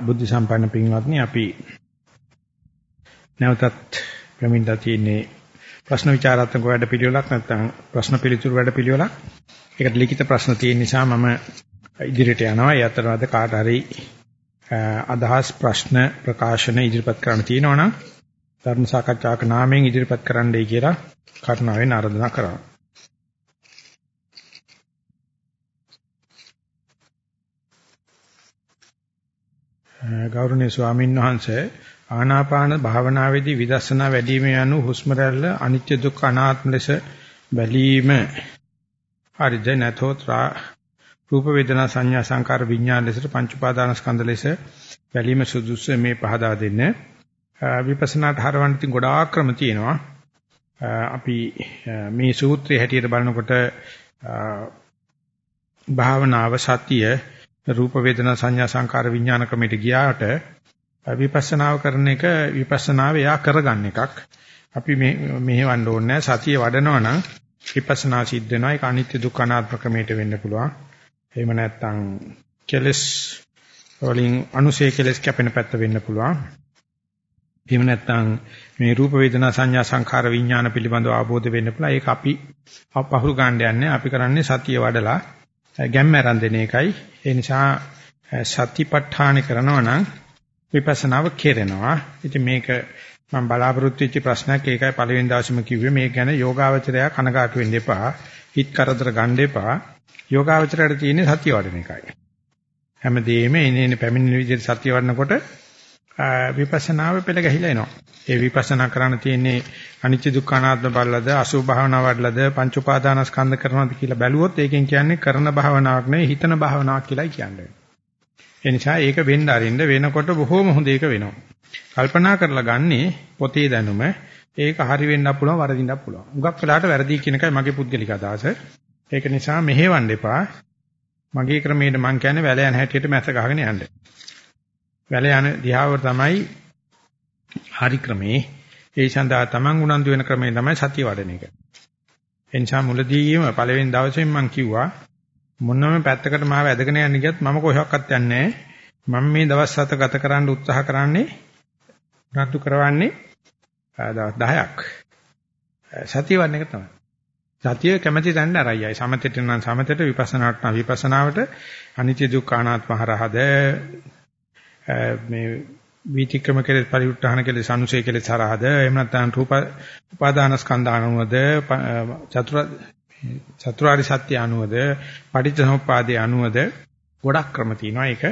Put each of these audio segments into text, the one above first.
බුද්ධ සම්පන්න පින්වත්නි අපි නැවතත් ප්‍රමින්දා තියෙන්නේ ප්‍රශ්න විචාරාත්මක වැඩ පිළිවෙලක් නැත්නම් ප්‍රශ්න පිළිතුරු වැඩ පිළිවෙලක්. ඒකට ලිඛිත ප්‍රශ්න තියෙන නිසා මම ඉදිරියට යනවා. ඒ අතරමැද කාට හරි අදහස් ප්‍රශ්න ප්‍රකාශන ඉදිරිපත් කරන්න තියෙනවා නම් ධර්ම සාකච්ඡාක නාමයෙන් ඉදිරිපත් කරන්නයි කියලා කරුණාවෙන් ආරාධනා කරනවා. ගෞරවනීය ස්වාමීන් වහන්සේ ආනාපාන භාවනාවේදී විදර්ශනා වැඩිම යනු හුස්ම රැල්ල අනිත්‍ය දුක්ඛ අනාත්ම ලෙස බැලීම. හරිද නැතොත් රූප වේදනා සංඥා සංකාර විඥාන ලෙසට පංච උපාදානස්කන්ධ ලෙස බැලීම සුදුසු මේ පහදා දෙන්න. විපස්සනාට හරවන්න ඉතින් ගොඩාක් ක්‍රම තියෙනවා. අපි මේ සූත්‍රයේ හැටියට බලනකොට භාවනාව සතිය රූප වේදනා සංඥා සංකාර විඥාන ක්‍රමයට ගියාට විපස්සනාව කරන එක විපස්සනාව එයා කරගන්න එකක්. අපි මේ මෙහෙවන්න ඕනේ සතිය වඩනවා නම් විපස්සනා සිද්ධ වෙනවා. ඒක අනිත්‍ය දුක්ඛ අනාත්ම ක්‍රමයට වෙන්න පුළුවන්. එහෙම නැත්නම් කෙලස් වලින් අනුසේ කෙලස් කැපෙන පැත්ත වෙන්න පුළුවන්. එහෙම නැත්නම් මේ රූප වේදනා සංඥා සංඛාර විඥාන පිළිබඳව අවබෝධ වෙන්න පුළුවන්. ඒක අපි පහුරු ගන්න යන්නේ. අපි කරන්නේ සතිය වඩලා ගැම්මරන් දෙන එකයි. ඒ නිසා සතිපට්ඨාන කරනවා නම් විපස්සනාව කෙරෙනවා. ඉතින් මේක මම බලාපොරොත්තු වෙච්ච ප්‍රශ්නයක් ඒකයි පළවෙනි දවසේම කිව්වේ මේක ගැන යෝගාවචරය කනගාටු වෙන්න එපා. හිත කරදර ගන්න එපා. යෝගාවචරයට තියෙන්නේ සතිය වඩන එකයි. හැමදේම එනේන පැමිණෙන විදිහට සතිය වඩනකොට විපස්සනාව පෙළ ගැහිලා එනවා. ඒ විපස්සනා කරන්න තියෙන්නේ අනිත්‍ය දුක්ඛ අනාත්ම බලලද අසුභ භාවනාව වඩලද පංච උපාදානස්කන්ධ කරනවාද කියලා බැලුවොත් ඒකෙන් කියන්නේ කරන භාවනාවක් නෙවෙයි හිතන භාවනාවක් කියලායි කියන්නේ. ඒ නිසා ඒක වෙන්න අරින්න වෙනකොට බොහෝම හොඳ එක වෙනවා. කල්පනා කරලා ගන්නේ පොතේ දැනුම ඒක හරි වෙන්නත් පුළුවන් වරදින්නත් පුළුවන්. උගක් වෙලාට වැරදි කියන එකයි මගේ පුද්ගලික අදහස. ඒක නිසා මෙහෙවන්න එපා. මගේ ක්‍රමයට මම කියන්නේ වැල යන හැටියට මැස ගහගෙන යන්න. වැල යන දිහාව තමයි හරි ක්‍රමේ. ඒ සඳහා තමන් උනන්දු වෙන ක්‍රමය තමයි සතිය වඩන එක. එනිසා මුලදීම පළවෙනි දවසෙන් මම කිව්වා මොනම පැත්තකට මාව ඇදගෙන යන්න ගියත් මම කොහොක්වත් යන්නේ මම මේ දවස් හත ගත කරන්න උත්සාහ කරන්නේ උනන්දු කරවන්නේ දවස් 10ක්. සතිය වඩන එක තමයි. සතිය කැමැති තැන්න අරයයි. සමතෙට නම් සමතෙට විපස්සනාට නම් විපස්සනාවට අනිත්‍ය දුක්ඛ අනාත්ම හරහද මේ වීතික්‍රම කෙලෙස් පරිඋත්හාන කෙලෙස් අනුසය කෙලෙස් හරහාද එහෙම නැත්නම් රූප උපාදාන ස්කන්ධ අනුවද චතුර චතුරාරි සත්‍ය අනුවද? පටිච්චසමුප්පාදේ අනුවද? ගොඩක් ක්‍රම තියෙනවා ඒක.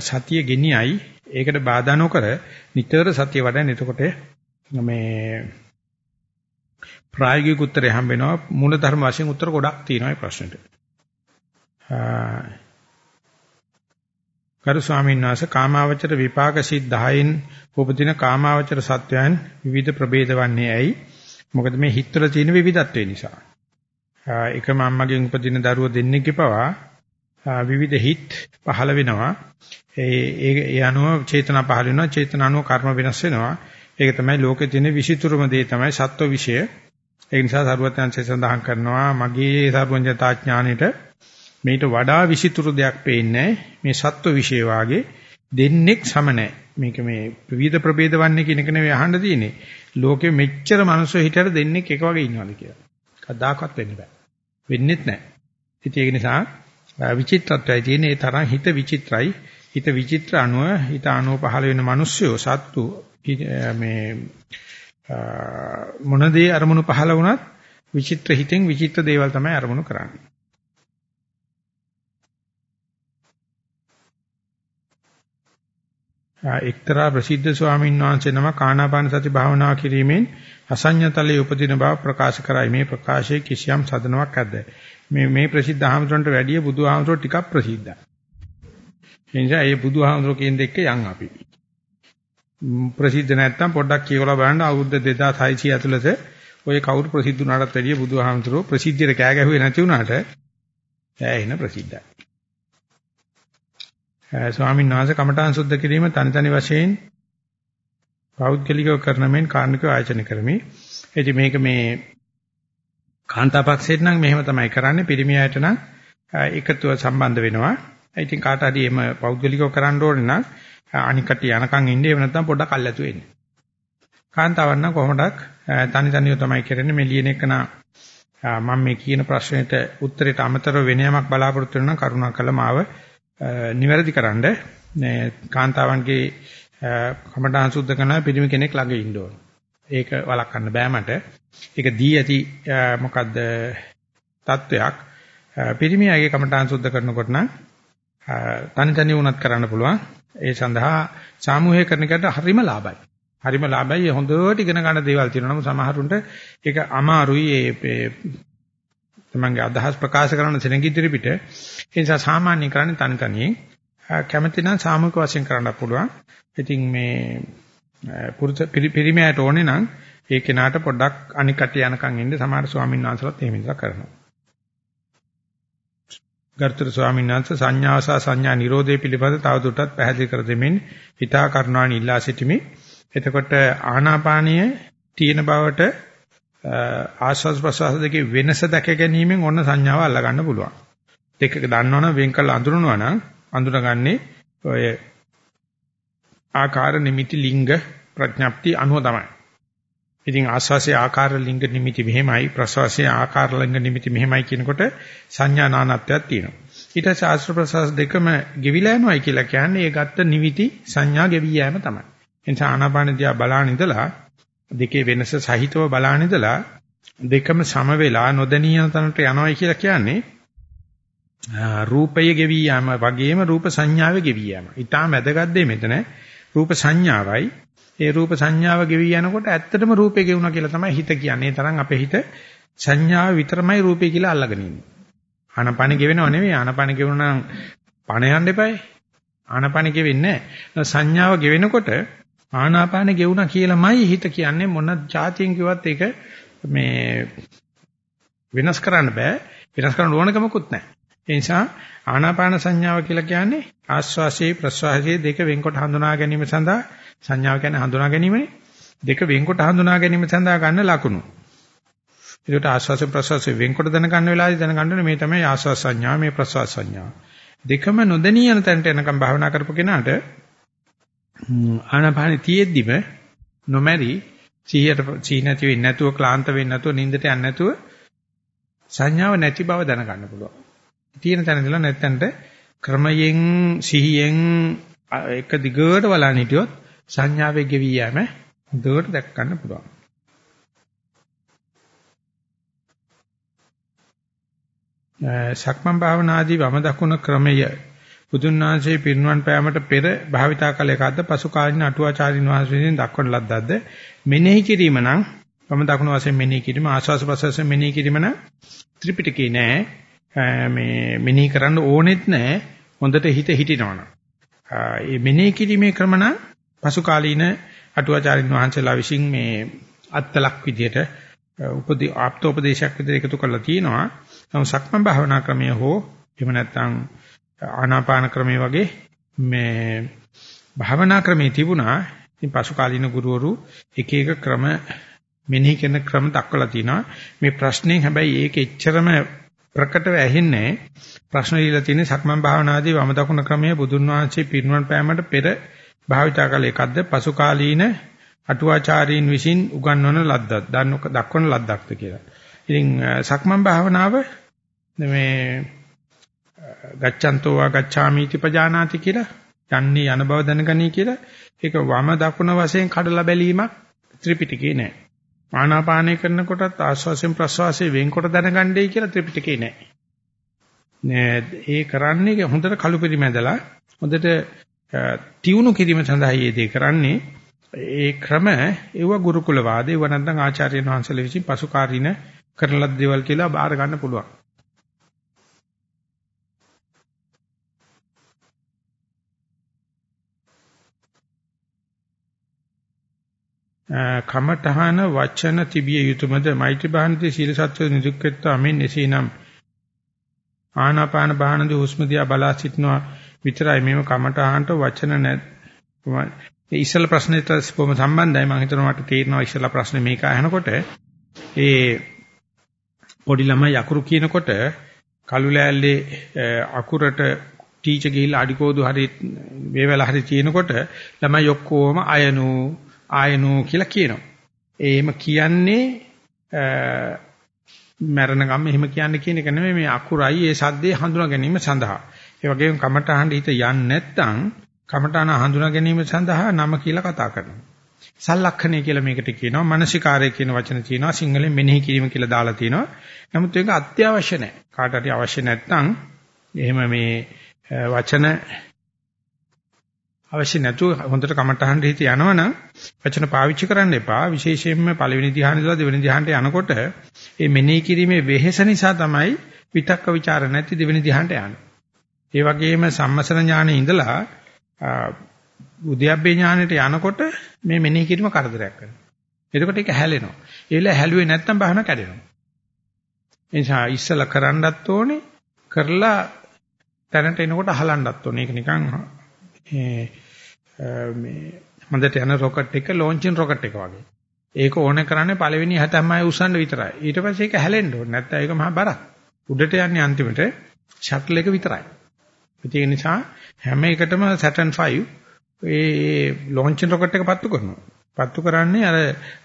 සතිය ගෙනියයි. ඒකට බාධා නොකර නිතර සතිය වඩන එතකොට මේ ප්‍රායෝගික උත්තරය හම්බ වෙනවා. මූල ධර්ම වශයෙන් උත්තර ගොඩක් තියෙනවා මේ ප්‍රශ්නෙට. ගරු ස්වාමීන් වහන්සේ කාමාවචර විපාක සිත් 10න් උපදින කාමාවචර සත්වයන් විවිධ ප්‍රභේද වන්නේ ඇයි? මොකද මේ හිතවල තියෙන විවිධත්වය නිසා. එකම අම්මගෙන් උපදින දරුවෝ දෙන්නෙක්ගේ පවා විවිධ හිත් පහළ වෙනවා. ඒ ඒ අනුව චේතනා පහළ වෙනවා. චේතනා අනුව කර්ම වෙනස් වෙනවා. ඒක තමයි ලෝකේ තියෙන විචිතුරුම දේ තමයි සත්ව විෂය. ඒ නිසා සරුවත්යන්සේ සඳහන් කරනවා මගේ සර්වඥතා ඥානෙට මේට වඩා විසිතුරු දෙයක් පේන්නේ මේ සත්ව විශේෂ වාගේ දෙන්නෙක් සම මේක මේ විවිධ ප්‍රභේද වන්නේ කියන එක නෙවෙයි අහන්න තියෙන්නේ. ලෝකෙ මෙච්චර මිනිස්සු හිටියට දෙන්නෙක් එක වගේ ඉන්නවද කියලා. කවදාකවත් වෙන්න බෑ. වෙන්නෙත් නැහැ. ඉතින් ඒක නිසා විචිත්‍රත්වය තියෙන ඒ තරම් හිත විචිත්‍රයි. හිත විචිත්‍ර අනුව හිත අනුව පහළ වෙන මිනිස්සු සත්තු මේ මොනදී අරමුණු පහළ වුණත් විචිත්‍ර හිතෙන් විචිත්‍ර දේවල් තමයි අරමුණු කරන්නේ. එක්තරා ප්‍රසිද්ධ ස්වාමීන් වහන්සේ නම කානාපාන සති භාවනා කිරීමෙන් අසඤ්ඤතලයේ උපදින බව ප්‍රකාශ කරයි. මේ ප්‍රකාශයේ කිසියම් සදනාවක් ඇද්ද? මේ මේ ප්‍රසිද්ධ ආමතුන්ට වැඩිය බුදුහාමතුන් ටිකක් ප්‍රසිද්ධයි. ඒ නිසා මේ බුදුහාමතුන් කියන දෙක යන් අපි. ප්‍රසිද්ධ නැත්තම් පොඩ්ඩක් කියවලා බලන්න අවුරුදු 2600 ඇතුළත ඔය කවුරු ප්‍රසිද්ධ වුණාටත් වැඩිය බුදුහාමතුන් ප්‍රසිද්ධියට කෑ ගැහුවේ නැති වුණාට ඈ ප්‍රසිද්ධයි. ස්වාමීන් වහන්සේ කමඨාන් සුද්ධ කිරීම තනි තනි වශයෙන් පෞද්ගලිකව කරන මෙන් කාර්මිකව ආයෝජන කරමි. එදි මේක මේ කාන්තාපක්ෂයට නම් මෙහෙම තමයි කරන්නේ. පිරිමි අයට නම් එකතුව සම්බන්ධ වෙනවා. ඉතින් කාට හරි එම පෞද්ගලිකව කරන්න ඕනේ නම් අනික් කටි යනකම් ඉන්නේ එහෙම නැත්නම් පොඩ්ඩක් අල්ලතු වෙන්නේ. කාන්තාවන් නම් කොහොමඩක් තනි තනිව තමයි කරන්නේ මේ ලියන එක නා මම මේ කියන ප්‍රශ්නෙට උත්තරයට අමතරව වෙන යමක් බලාපොරොත්තු වෙනවා කරුණාකරලා මාව නිවැරදි කරන්න මේ කාන්තාවන්ගේ කමඨාන් සුද්ධ කරන පිළිමි කෙනෙක් ළඟ ඉන්න ඕන. ඒක වළක්වන්න බෑ මට. ඒක දී ඇති මොකද්ද තත්වයක්. පිළිමියාගේ කමඨාන් සුද්ධ කරනකොට නම් තනි තනි වුණත් කරන්න පුළුවන්. ඒ සඳහා සාමූහිකකරණයකට හරිම ලාභයි. හරිම ලාභයි. හොඳට ඉගෙන ගන්න දේවල් තියෙනවා. නමුත් සමහරුන්ට ඒක අමාරුයි. ඒ තමන්ගේ අදහස් ප්‍රකාශ කරන සෙනගිදිරි පිට. ඒ නිසා සාමාන්‍ය කරන්නේ තනි තනියෙන්. කැමති නම් සාමූහික වශයෙන් කරන්න පුළුවන්. ඉතින් මේ පුරුෂ පිරිමයට ඕනේ නම් ඒ කෙනාට පොඩ්ඩක් අනික් කටිය යනකම් ඉන්න සමහර ස්වාමීන් වහන්සේලාත් එහෙම ඉඳලා කරනවා. ගර්ථර ස්වාමීන් වහන්සේ සංඥා සහ සංඥා නිරෝධය පිළිබඳ තවදුරටත් පැහැදිලි කර දෙමින් හිතා කරුණාන් ඉල්ලා සිටිමි. එතකොට ආනාපානීය තියෙන බවට ආස්වාද ප්‍රසවාස දෙකේ වෙනස දැක ගැනීමෙන් ඔන්න සංඥාව අල්ලා ගන්න පුළුවන්. දෙකක දන්නවනම් වෙන් කළ අඳුරනවා නම් අඳුනගන්නේ ඔය ආකාර නිමිති ලිංග ප්‍රඥප්ති අනුව තමයි. ඉතින් ආස්වාසේ ආකාර ලිංග නිමිති මෙහෙමයි ප්‍රසවාසයේ ආකාර ලිංග නිමිති මෙහෙමයි කියනකොට සංඥා නානත්වයක් තියෙනවා. ඊට ශාස්ත්‍ර ප්‍රසවාස දෙකම ගෙවිලා යනවායි කියලා කියන්නේ ඒ ගත්ත නිමිති සංඥා ගෙවි යෑම තමයි. එනිසා ආනාපාන දිහා බලාන ඉඳලා දෙකේ වෙනස සහිතව බලාන ඉඳලා දෙකම සම වෙලා නොදැනියන තැනට යනවායි කියලා කියන්නේ රූපය ගෙවි යෑම වගේම රූප සංඥාවේ ගෙවි යෑම. ඊටා මැදගත් දෙය මෙතන රූප සංඥාවයි ඒ රූප සංඥාව ගෙවි යනකොට ඇත්තටම රූපේ ගෙවුණා කියලා තමයි හිත කියන්නේ. ඒ තරම් අපේ හිත සංඥාව විතරමයි රූපේ කියලා අල්ලගෙන ඉන්නේ. ආනපන ගෙවෙනව නෙවෙයි ආනපන ගෙවුණා නම් පණ යන්න එපායි. ආනපන ගෙවෙන්නේ නැහැ. සංඥාව ගෙවෙනකොට ආනාපාන ගෙවුණා කියලාමයි හිත කියන්නේ මොන જાතියෙන් කිව්වත් ඒක මේ වෙනස් කරන්න බෑ. වෙනස් කරන්න ඕනකමකුත් නැහැ. ඒ නිසා ආනාපාන සංඥාව කියලා කියන්නේ ආස්වාසේ ප්‍රස්වාසයේ දෙක වෙන්කොට හඳුනා ගැනීම සඳහා සංඥාව කියන්නේ හඳුනා ගැනීමනේ. දෙක වෙන්කොට හඳුනා ගැනීම සඳහා ගන්න ලකුණු. ඒකට ආස්වාස ප්‍රස්වාස වෙන්කොට දැනගන්න වෙලාවදී දැනගන්න මේ තමයි ආස්වාස සංඥා මේ ප්‍රස්වාස සංඥා. දෙකම නොදෙනී යන තැනට එනකම් භාවනා කරපු කෙනාට ආනාපානෙ තියෙද්දිම නොමැරි සිහියට සිහි නැති වෙන්නේ නැතුව ක්ලාන්ත වෙන්නේ නැතුව නිින්දට යන්නේ නැතුව සංඥාව නැති බව දැනගන්න පුළුවන්. තියෙන තැන ඉඳලා නැත්තන්ට ක්‍රමයෙන් සිහියෙන් එක දිගට බලන්න හිටියොත් සංඥාවේ ගෙවි යෑම හොඳට දැක් ගන්න පුළුවන්. සක්මන් භාවනාදී වම දකුණ ක්‍රමය බුදුන් වහන්සේ පිරිනුවන් පෑමට පෙර භාවිතා කළ එකක්ද පසු කාලින අටුවාචාරින් වහන්සේගෙන් දක්වන ලද්දක්ද මෙනෙහි කිරීම නම් වම දකුණ වශයෙන් මෙනෙහි කිරීම ආස්වාස ප්‍රසවාස මෙනෙහි කිරීම නම් ත්‍රිපිටකේ නෑ මේ මෙනෙහි කරන්න ඕනෙත් නෑ හොඳට හිත හිටිනවනම්. ඒ මෙනෙහි කිරීමේ ක්‍රම නම් පසු කාලීන අටුවාචාරින් වහන්සේලා විසින් මේ අත්තලක් විදියට උපදී ආප්තෝපදේශයක් විදියට එකතු කරලා තියෙනවා. නමුත් සක්මන් භාවනා ක්‍රමය හෝ එහෙම නැත්නම් ආනාපාන ක්‍රමයේ වගේ මේ භාවනා ක්‍රමේ තිබුණා. ඉතින් පසු කාලීන ගුරුවරු එක එක ක්‍රම මෙනෙහි කරන ක්‍රම දක්වලා තිනවා. මේ ප්‍රශ්නේ හැබැයි ඒක එච්චරම ප්‍රකටව ඇහෙන්නේ ප්‍රශ්න දීලා තියෙන්නේ සක්මන් භාවනාදී වම දකුණ ක්‍රමයේ බුදුන් වහන්සේ පිරිනුවන් පෑමට පෙර භාවිතා කළ එකක්ද පසු කාලීන අටුවාචාරීන් විසින් උගන්වන ලද්දක් දක්වන ලද්දක්ද කියලා. ඉතින් සක්මන් භාවනාව මේ ගච්ඡන්තෝ වා ගච්ඡාමිති පජානාති කියලා යන්නේ යන බව දැනගනී කියලා ඒක වම දකුණ වශයෙන් කඩලා බැලීමක් ත්‍රිපිටකේ නෑ. ආනාපානය කරනකොටත් ආශ්වාසයෙන් ප්‍රශ්වාසයෙන් වෙන්කොට දැනගන්නයි කියලා ත්‍රිපිටකේ නෑ. නෑ ඒ කරන්නේ හොඳට කළු පරිමැදලා හොඳට තියුණු කිරීම සඳහා මේ දේ කරන්නේ ඒ ක්‍රම ඒව ගුරුකුල වාදේ වනන්දන් ආචාර්යයන් වහන්සේලා විසින් පසුකාරීන කරන ලද දේවල් කියලා බාර ගන්න පුළුවන්. කමඨහන වචන තිබිය යුතුයමද මෛත්‍රී භානදී සීල සත්‍ය නිදුක්කත්වා මෙන් එසේනම්. ආනාපාන භානදී හුස්ම දිහා බලා සිටනවා. විතරයි මේව කමඨහනට වචන නැත් ඒ ඉස්සල ප්‍රශ්නෙට කොහොම සම්බන්ධයි? මම හිතනවා මට තේරෙනවා ඉස්සල ප්‍රශ්නේ මේක අහනකොට. ඒ පොඩි ළමයි අකුරු කියනකොට කළු ලෑල්ලේ අකුරට ටීචර් ගිහිල්ලා අඩිකෝදු හරි වේවැල හරි තියෙනකොට ළමයි ඔක්කොම අයනු. ආයනු කියලා කියනවා. එහෙම කියන්නේ මරණ ගම එහෙම කියන්නේ කියන එක නෙමෙයි මේ අකුරයි ඒ සද්දේ හඳුනා ගැනීම සඳහා. ඒ වගේම කමඨහඬ හිත යන්නේ නැත්නම් කමඨාන හඳුනා ගැනීම සඳහා නම කියලා කතා කරනවා. සලලක්ෂණය කියලා මේකට කියනවා. මානසිකාරය කියන වචන තියෙනවා. සිංහලෙන් මෙනෙහි කිරීම කියලා දාලා තියෙනවා. නමුත් ඒක අත්‍යවශ්‍ය නැහැ. කාට හරි අවශ්‍ය නැත්නම් එහෙම මේ වචන අවශ්‍ය නැතුව හොඳට කමටහන් හිත යනවනම් වචන පාවිච්චි කරන්න එපා. විශේෂයෙන්ම පළවෙනි ධ්‍යාන ඉඳලා දෙවෙනි ධ්‍යානට යනකොට මේ මෙනෙහි කිරීමේ වෙහෙස නිසා තමයි විතක්ක ਵਿਚාර නැති දෙවෙනි ධ්‍යානට යන්නේ. ඒ වගේම සම්මසන ඥානෙ ඉඳලා උද්‍යප්පේ ඥානෙට යනකොට මේ මෙනෙහි කිරීම කරදරයක් කරනවා. එතකොට ඒක හැලෙනවා. ඒ වෙලාව හැලුවේ නැත්තම් බහන කැඩෙනවා. ඒ නිසා ඉස්සලා කරන්නත් ඕනේ කරලා තැනට එනකොට අහලන්නත් ඕනේ. ඒක නිකන් මේ හොඳට යන රොකට් එක ලොන්චින් රොකට් එක වගේ. ඒක ඕනේ කරන්නේ පළවෙනි හැතැම්මයි උස්සන්න විතරයි. ඊට පස්සේ ඒක හැලෙන්න ඕනේ. නැත්නම් ඒක මහා බරක්. උඩට යන්නේ අන්තිමට ෂටල් එක විතරයි. ඒක නිසා හැම එකටම Saturn 5 ඒ ලොන්චින් රොකට් එක පත්තු කරනවා. පත්තු කරන්නේ අර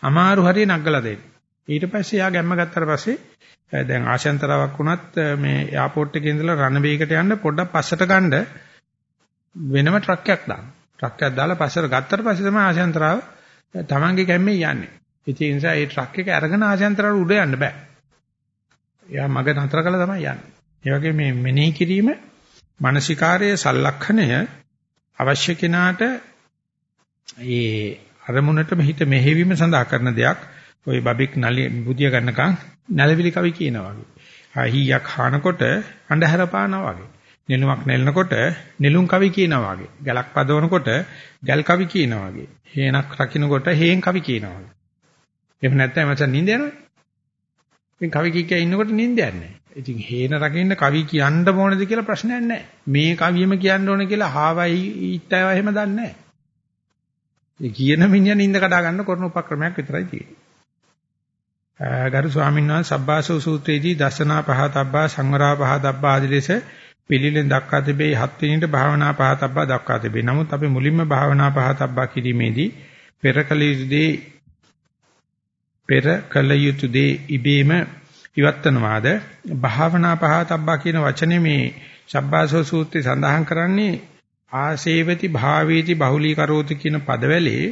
අමාරු හරිය නග්ගලා දෙන්න. ඊට පස්සේ යා ගැම්ම ගත්තාට පස්සේ දැන් ආශාන්තරාවක් වුණත් මේ එයාපෝට් එකේ ඉඳලා රන්වේ එකට යන්න පොඩ්ඩක් පස්සට ගන්න වෙනම ට්‍රක් එකක් දාන්න. ට්‍රක් එකක් දාලා පස්සට ගත්තට පස්සේ තමයි ආශාන්තරාව තමන්ගේ කැම්මේ යන්නේ. ඒ නිසා ඒ ට්‍රක් එක අරගෙන ආශාන්තරාවට උඩ යන්න බෑ. එයා මග නතර කළා තමයි යන්නේ. ඒ වගේ මේ මෙනෙහි කිරීම මානසිකාරයේ සලලක්ෂණය අවශ්‍ය කෙනාට ඒ අරමුණටම හිත මෙහෙවීම සඳහා කරන දෙයක්. ওই බබෙක් නලිය බුදිය ගන්නකම් නැලවිලි කවි කියනවා වගේ. හීයක් හානකොට අඳුර පානවා වගේ. නෙළුමක් නෙලනකොට නෙළුම් කවි කියනවා වගේ. ගලක් පදවනකොට ගල් කවි කියනවා වගේ. හේනක් රකින්නකොට හේන් කවි කියනවා වගේ. එහෙම නැත්නම් මචං නිින්ද යනවා. ඉතින් කවි කිය කිය ඉන්නකොට නිින්ද යන්නේ නැහැ. ඉතින් හේන රකින්න කවි කියන්න ඕනද කියලා ප්‍රශ්නයක් නැහැ. මේ කවියම කියන්න ඕන කියලා හාවයි ඊට්ටයව එහෙම දන්නේ නැහැ. ඒ කියන මිනිහා නිින්ද කඩා ගන්න කරන උපක්‍රමයක් විතරයි තියෙන්නේ. ගරු ස්වාමීන් වහන්සේ සබ්බාසෝ සූත්‍රයේදී දසනා පහතබ්බා සංවරා පහතබ්බා ආදී ලෙස පිළිලෙන් දක්වා තිබේ හත් වෙනිට භාවනා පහතබ්බා දක්වා තිබේ. නමුත් අපි මුලින්ම භාවනා පහතබ්බා කිරීමේදී පෙර කල යුතු දේ පෙර කල යුතු දේ ඉබේම ඉවත්වනවාද භාවනා පහතබ්බා කියන වචනේ මේ සබ්බාසෝ සූත්‍රය සඳහන් කරන්නේ ආසේවති භාවේති බහුලී කරෝති කියන පදවැලේ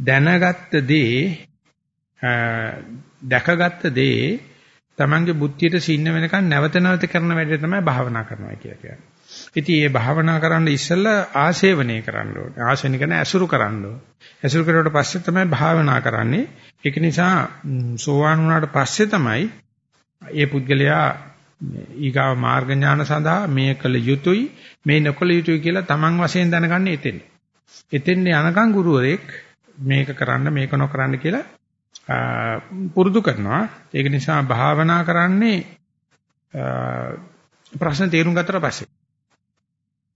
දැනගත්ත දේ දැකගත්ත දේ තමන්ගේ බුද්ධියට සින්න වෙනකන් නැවත නැවත කරන වැඩේ තමයි භාවනා කරනවා කියලා කියන්නේ. ඉතින් මේ භාවනා කරන්න ඉස්සෙල්ලා ආශේවනය කරන්න ඕනේ. ආශේවන කියන්නේ ඇසුරු කරන්න ඕනේ. ඇසුරු කරුවට පස්සේ තමයි භාවනා කරන්නේ. ඒක නිසා සෝවාන් වුණාට පස්සේ තමයි ඒ පුද්ගලයා ඊගාව මාර්ග ඥාන සඳහා මේ කළ යුතුයි මේ නොකළ යුතුයි කියලා තමන් වශයෙන් දැනගන්න එතෙන්. එතෙන් යනකම් ගුරුවරයෙක් මේක කරන්න මේක නොකරන්න කියලා පුරුදු කරනවා. ඒක නිසා භාවනා කරන්නේ ප්‍රශ්න තේරුම් ගත්තට පස්සේ.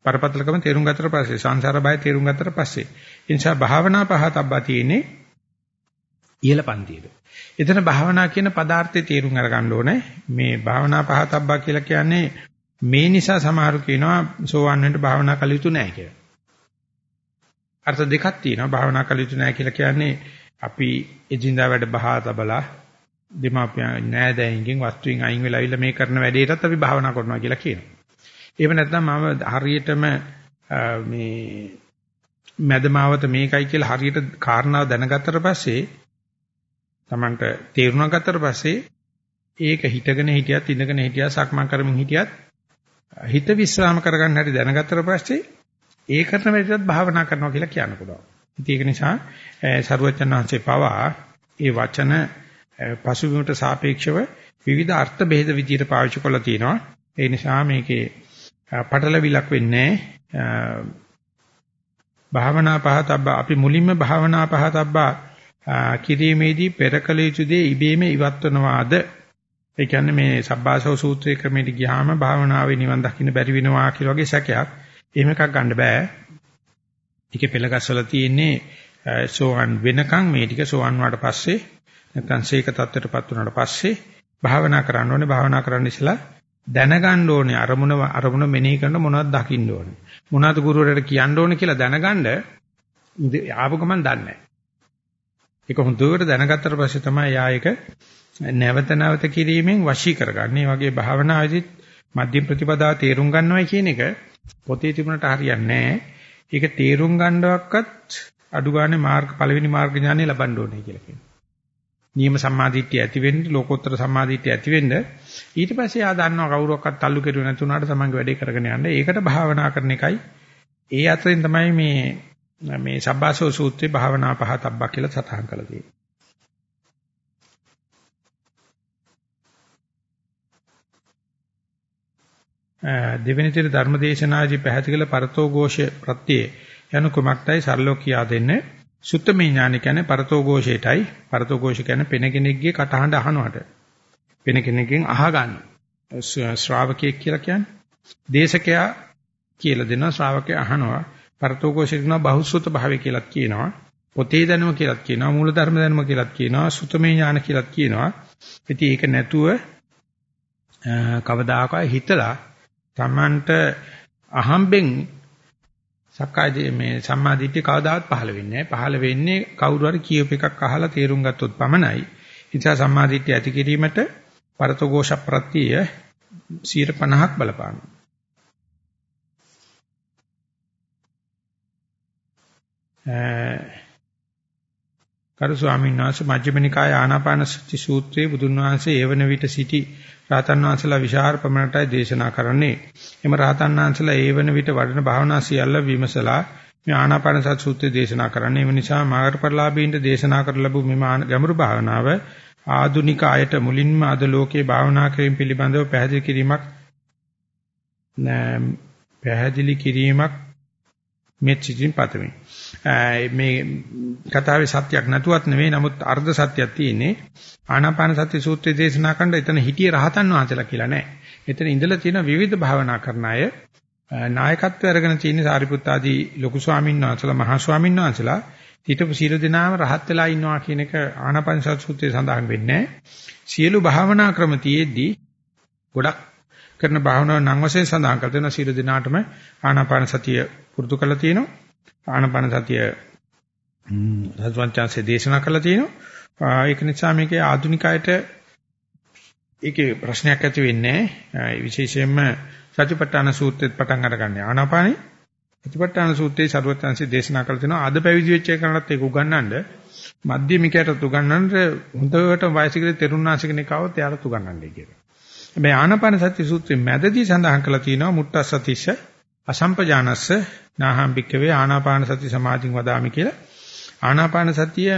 පරපතලකම තේරුම් ගත්තට පස්සේ සංසාර බය තේරුම් ගත්තට පස්සේ. ඒ නිසා භාවනා පහතබ්බා තියෙන්නේ ඉහළ පන්තියේ. එතන භාවනා කියන පදාර්ථය තේරුම් අරගන්න ඕනේ. මේ භාවනා පහතබ්බා කියලා කියන්නේ මේ නිසා සමහරු කියනවා සෝවන් වෙන්න භාවනා කළ යුතු නැහැ කියලා. අර්ථ දෙකක් තියෙනවා. භාවනා කළ යුතු නැහැ කියලා කියන්නේ අපි එදිනදා වැඩ බහා තබලා දෙමාපියන් නෑදෑයින්ගෙන් වස්තුවෙන් අයින් වෙලා ඉල්ල මේ කරන වැඩේටත් අපි භාවනා කරනවා කියලා කියනවා. එහෙම නැත්නම් මම හරියටම මේ මැදමාවත මේකයි කියලා හරියට කාරණාව දැනගත්තට පස්සේ Tamanට තේරුණා ගත්තට පස්සේ ඒක හිතගෙන හිටියත් ඉඳගෙන හිටියත් සක්මන් කරමින් හිටියත් හිත විස්්‍රාම කරගන්න හැටි දැනගත්තට පස්සේ ඒ කරන වැඩේට භාවනා කරනවා කියලා කියන්න පුළුවන්. ඉතින් ඒක නිසා සරුවචන වහන්සේ පවා ඒ වචන පසුබිමට සාපේක්ෂව විවිධ අර්ථ බෙහෙද විදියට පාවිච්චි කරලා තියෙනවා. ඒ නිසා මේකේ පටලවිලක් වෙන්නේ භාවනා පහතබ්බා අපි මුලින්ම භාවනා පහතබ්බා කිරීමේදී පෙරකල යුතු දේ ඉබේම ඉවත් වෙනවාද? ඒ කියන්නේ මේ සබ්බාසව සූත්‍රයේ ක්‍රමයට ගියාම භාවනාවේ නිවන් දකින්න බැරි වෙනවා කියලා වගේ සැකයක්. එහෙම එකක් ගන්න බෑ. ඒකේ පෙළගස්සලා තියෙන්නේ සෝවන් වෙනකන් මේ ටික සෝවන් වුණාට පස්සේ නැත්නම් සීක තත්ත්වයටපත් වුණාට පස්සේ භාවනා කරන්න ඕනේ භාවනා කරන්න ඉස්සලා දැනගන්න ඕනේ අරමුණ අරමුණ මෙනෙහි කරන මොනවද දකින්න ඕනේ. මොනවද ගුරුවරයාට කියන්න ඕනේ කියලා දැනගන්න ආපු ගමන් දන්නේ නැහැ. ඒක හොඳට දැනගත්තට පස්සේ තමයි යා ඒක නැවත නැවත කිරීමෙන් වශී කරගන්නේ. මේ වගේ භාවනාවේදී මධ්‍යම ප්‍රතිපදාව තේරුම් ගන්නවයි කියන එක පොතේ තිබුණට හරියන්නේ නැහැ. ඒක තේරුම් ගන්නවක්වත් අඩු ගානේ මාර්ග පළවෙනි මාර්ග ඥානෙ ලබන්න ඕනේ කියලා කියනවා. නියම සම්මාදිට්ඨිය ඇති වෙන්න ලෝකෝත්තර සම්මාදිට්ඨිය ඇති වෙන්න ඊට පස්සේ ආ දන්නවා කවුරක්වත් තල්ලු කෙරුවේ නැති උනාට තමන්ගේ වැඩේ කරගෙන යන්න. ඒකට භාවනා කරන එකයි ඒ අතරින් තමයි මේ මේ සබ්බාසෝ සූත්‍රයේ භාවනා පහතබ්බක් කියලා සටහන් කරලා දෙවෙනි තිර ධර්මදේශනාදී පැහැදිලිල පරතෝഘോഷ ප්‍රත්‍යේ යනු කුමක්ටයි සරලව කියා දෙන්නේ. සුත්තම ඥාන කියන්නේ පරතෝഘോഷයටයි පරතෝഘോഷ කියන්නේ පෙන කෙනෙක්ගේ කටහඬ අහනවට. පෙන කෙනෙක්ගෙන් අහගන්න. ශ්‍රාවකයෙක් කියලා කියන්නේ. දේශකයා කියලා දෙනවා ශ්‍රාවකයා අහනවා. පරතෝഘോഷ කියනවා බහුසුත භාවය කියලා කියනවා. පොතේ දැනුම කියලා කියනවා. මූල ධර්ම දැනුම කියලා කියනවා. සුතමේ ඥාන කියලා කියනවා. ඉතින් ඒක නැතුව කවදාකවත් හිතලා Tamanට අහම්බෙන් සක්කාය මේ සම්මාදිට්ඨිය කවදාවත් පහළ වෙන්නේ නැහැ. පහළ වෙන්නේ කවුරු හරි කියූප එකක් අහලා තේරුම් ගත්තොත් පමණයි. ඒ නිසා සම්මාදිට්ඨිය ඇති කිරීමට පරතෝഘോഷ ප්‍රත්‍යය 50ක් බලපානවා. කරු ස්වාමීන් වහන්සේ මජ්ක්‍ධිම නිකාය ආනාපාන සති සූත්‍රයේ බුදුන් වහන්සේ ඒවන විට සිටි රාතන් වහන්සේලා විශාල ප්‍රමාණයටයි දේශනා කරන්නේ. එම රාතන් වහන්සේලා ඒවන විට වඩන භාවනා සියල්ල විමසලා මේ ආනාපාන සති සූත්‍රය දේශනා කරන්නේ. ඒ නිසා මාර්ගපරලාභීන්ට දේශනා කර ලැබු මෙම ගැඹුරු භාවනාව ආදුනික අයට මුලින්ම අද ලෝකේ භාවනා කිරීම පිළිබඳව පැහැදිලි කිරීමක් පැහැදිලි කිරීමක් මෙත් සිතින් පතමි. මේ කතාවේ සත්‍යයක් නැතුවත් නෙවෙයි නමුත් අර්ධ සත්‍යයක් තියෙන්නේ. ආනාපාන සති සූත්‍රය දේශනා කරන එතන හිටියේ රහතන් වහන්සේලා කියලා නෑ. එතන ඉඳලා තියෙන විවිධ භාවනා කරන අය නායකත්වය අරගෙන තියෙන සාරිපුත් ආදී ලොකු ස්වාමීන් වහන්සේලා මහා ස්වාමීන් වහන්සේලා හිටපු සියලු දෙනාම රහත් වෙලා ඉන්නවා කියන එක ආනාපාන සති සූත්‍රයේ සඳහන් වෙන්නේ සියලු භාවනා ක්‍රම තියේදී ගොඩක් කරන භාවනාව නම් වශයෙන් සඳහන් කර දෙන සියලු දෙනාටම ආනාපාන සතිය පුරුදු කරලා තියෙනවා. ආනපන සතිය සත්වංචාන්සේ දේශනා කළා තියෙනවා. ඒක නිසා මේකේ ආධුනිකයට ඒකේ ප්‍රශ්නයක් ඇති වෙන්නේ නැහැ. විශේෂයෙන්ම සතිපට්ඨාන සූත්‍රෙත් පටන් අරගන්නේ ආනාපානෙ. සතිපට්ඨාන සූත්‍රයේ ਸਰවත්‍ංශේ දේශනා කරලා තිනවා අද පැවිදි වෙච්ච එකනටත් ඒක උගන්වන්න මධ්‍යමිකයටත් උගන්වන්න හොඳට වයසකදී තරුණාංශ කෙනෙක් આવොත් එයාලට උගන්වන්නයි කියලා. මේ ආනාපාන සති සූත්‍රයේ මැදදී සඳහන් කරලා තිනවා මුට්ටස්සතිස්ස අසම්පජානස්ස නාහම්බික්කවේ ආනාපාන සති සමාධින් වදාමි කියලා. ආනාපාන සතිය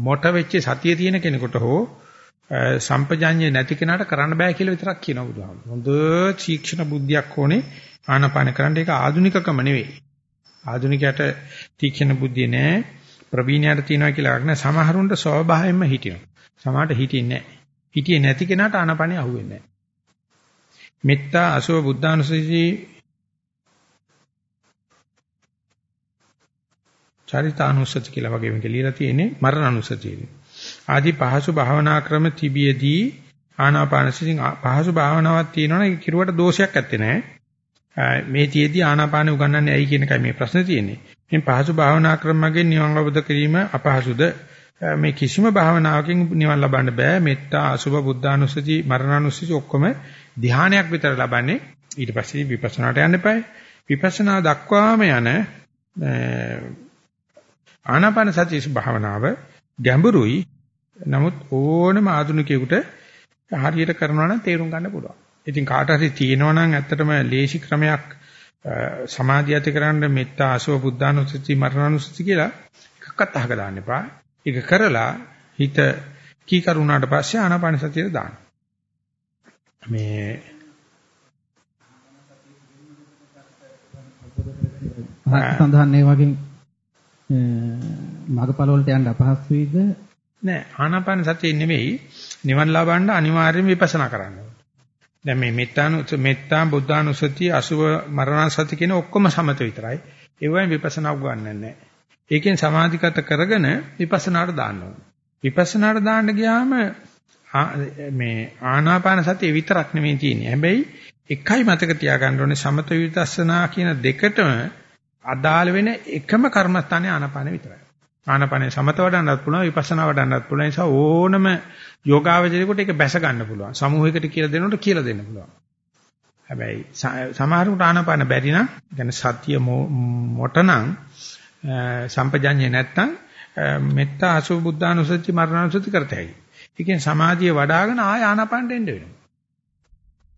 මොට වෙච්ච සතිය තියෙන කෙනෙකුට හෝ සම්පජාඤ්ඤේ නැති කෙනාට කරන්න බෑ කියලා විතරක් කියනවා බුදුහාමුදුරුවෝ. හොඳ ශික්ෂණ බුද්ධියක් ඕනේ ආනාපාන කරන්න ඒක ආධුනිකකම නෙවෙයි. ආධුනිකයට තීක්ෂණ බුද්ධිය නෑ ප්‍රවීණයට තියනවා කියලා අගන සමහරුන්ට ස්වභාවයෙන්ම හිටිනවා. සමහරට හිටින්නේ නෑ. හිටියේ නැති කෙනාට ආනාපානිය අහුවෙන්නේ නෑ. මෙත්තා අසුව බුද්ධානුස්සති චරිතානුස්සති කියලා වගේ මේක ලියලා තියෙන්නේ මරණානුස්සතියේ. ආදී පහසු භාවනා ක්‍රම තිබියදී ආනාපානසතියෙන් පහසු භාවනාවක් තියෙනවනේ කිරුවට දෝෂයක් ඇත්තේ නැහැ. මේ තියේදී ආනාපානෙ උගන්වන්නේ ඇයි කියන එකයි මේ ප්‍රශ්නේ තියෙන්නේ. මේ පහසු භාවනා ක්‍රමයෙන් නිවන් අවබෝධ කිරීම අපහසුද? මේ කිසිම භාවනාවකින් නිවන් ලබන්න බෑ. මෙත්තා, අසුභ, බුද්ධානුස්සති, මරණානුස්සති ඔක්කොම ධානයක් විතර ලබන්නේ. ඊට පස්සේ විපස්සනාට යන්න එපායි. විපස්සනා දක්වාම යන ආනාපාන සති භාවනාව ගැඹුරුයි. නමුත් ඕනම ආධුනිකයෙකුට හරියට කරනවා නම් තේරුම් ගන්න පුළුවන්. ඉතින් කාට හරි තියෙනවා නම් ඇත්තටම ලේසි ක්‍රමයක් සමාධිය ඇති කරන්න මෙත්තා අසව බුද්ධානුස්සති මරණානුස්සති කියලා එකක්වත් අහක දාන්න එපා. ඒක කරලා හිත කී කරුණාට පස්සේ ආනාපාන සතියට දාන්න. මේ සඳහන් ඒ වගේ මගපල වලට යන්න අපහසු වෙයිද? නෑ ආනාපාන සතිය නෙවෙයි නිවන් ලබන්න අනිවාර්යයෙන් විපස්සනා කරන්න ඕනේ. දැන් මේ මෙත්තානු මෙත්තා බුද්ධානුසතිය අසුව මරණසති කියන ඔක්කොම සමත විතරයි. ඒ වයින් විපස්සනා උගන්වන්නේ නැහැ. ඒකෙන් සමාධිගත කරගෙන විපස්සනාට දාන්න ඕනේ. විපස්සනාට දාන්න ගියාම මේ ආනාපාන සතිය විතරක් නෙමෙයි තියෙන්නේ. හැබැයි එකයි මතක තියාගන්න ඕනේ සමත විදර්ශනා කියන දෙකටම අදාළ වෙන එකම කර්මස්ථානේ ආනාපාන විතරයි. ආනාපානේ සමත වඩන්නත් පුළුවන් විපස්සනා වඩන්නත් පුළුවන් නිසා ඕනම යෝගාවචරයකට ඒක බැස ගන්න පුළුවන්. සමූහයකට කියලා දෙනකොට කියලා දෙන්න පුළුවන්. හැබැයි සමහරකට ආනාපාන බැරි නම් يعني සතිය මොටනම් සම්පජඤ්ඤේ නැත්තම් මෙත්ත අසුභ බුද්ධානුසති මරණානුසති කරතයි. ඒ කියන්නේ සමාධිය වඩ아가න ආය ආනාපානට එන්න වෙනවා.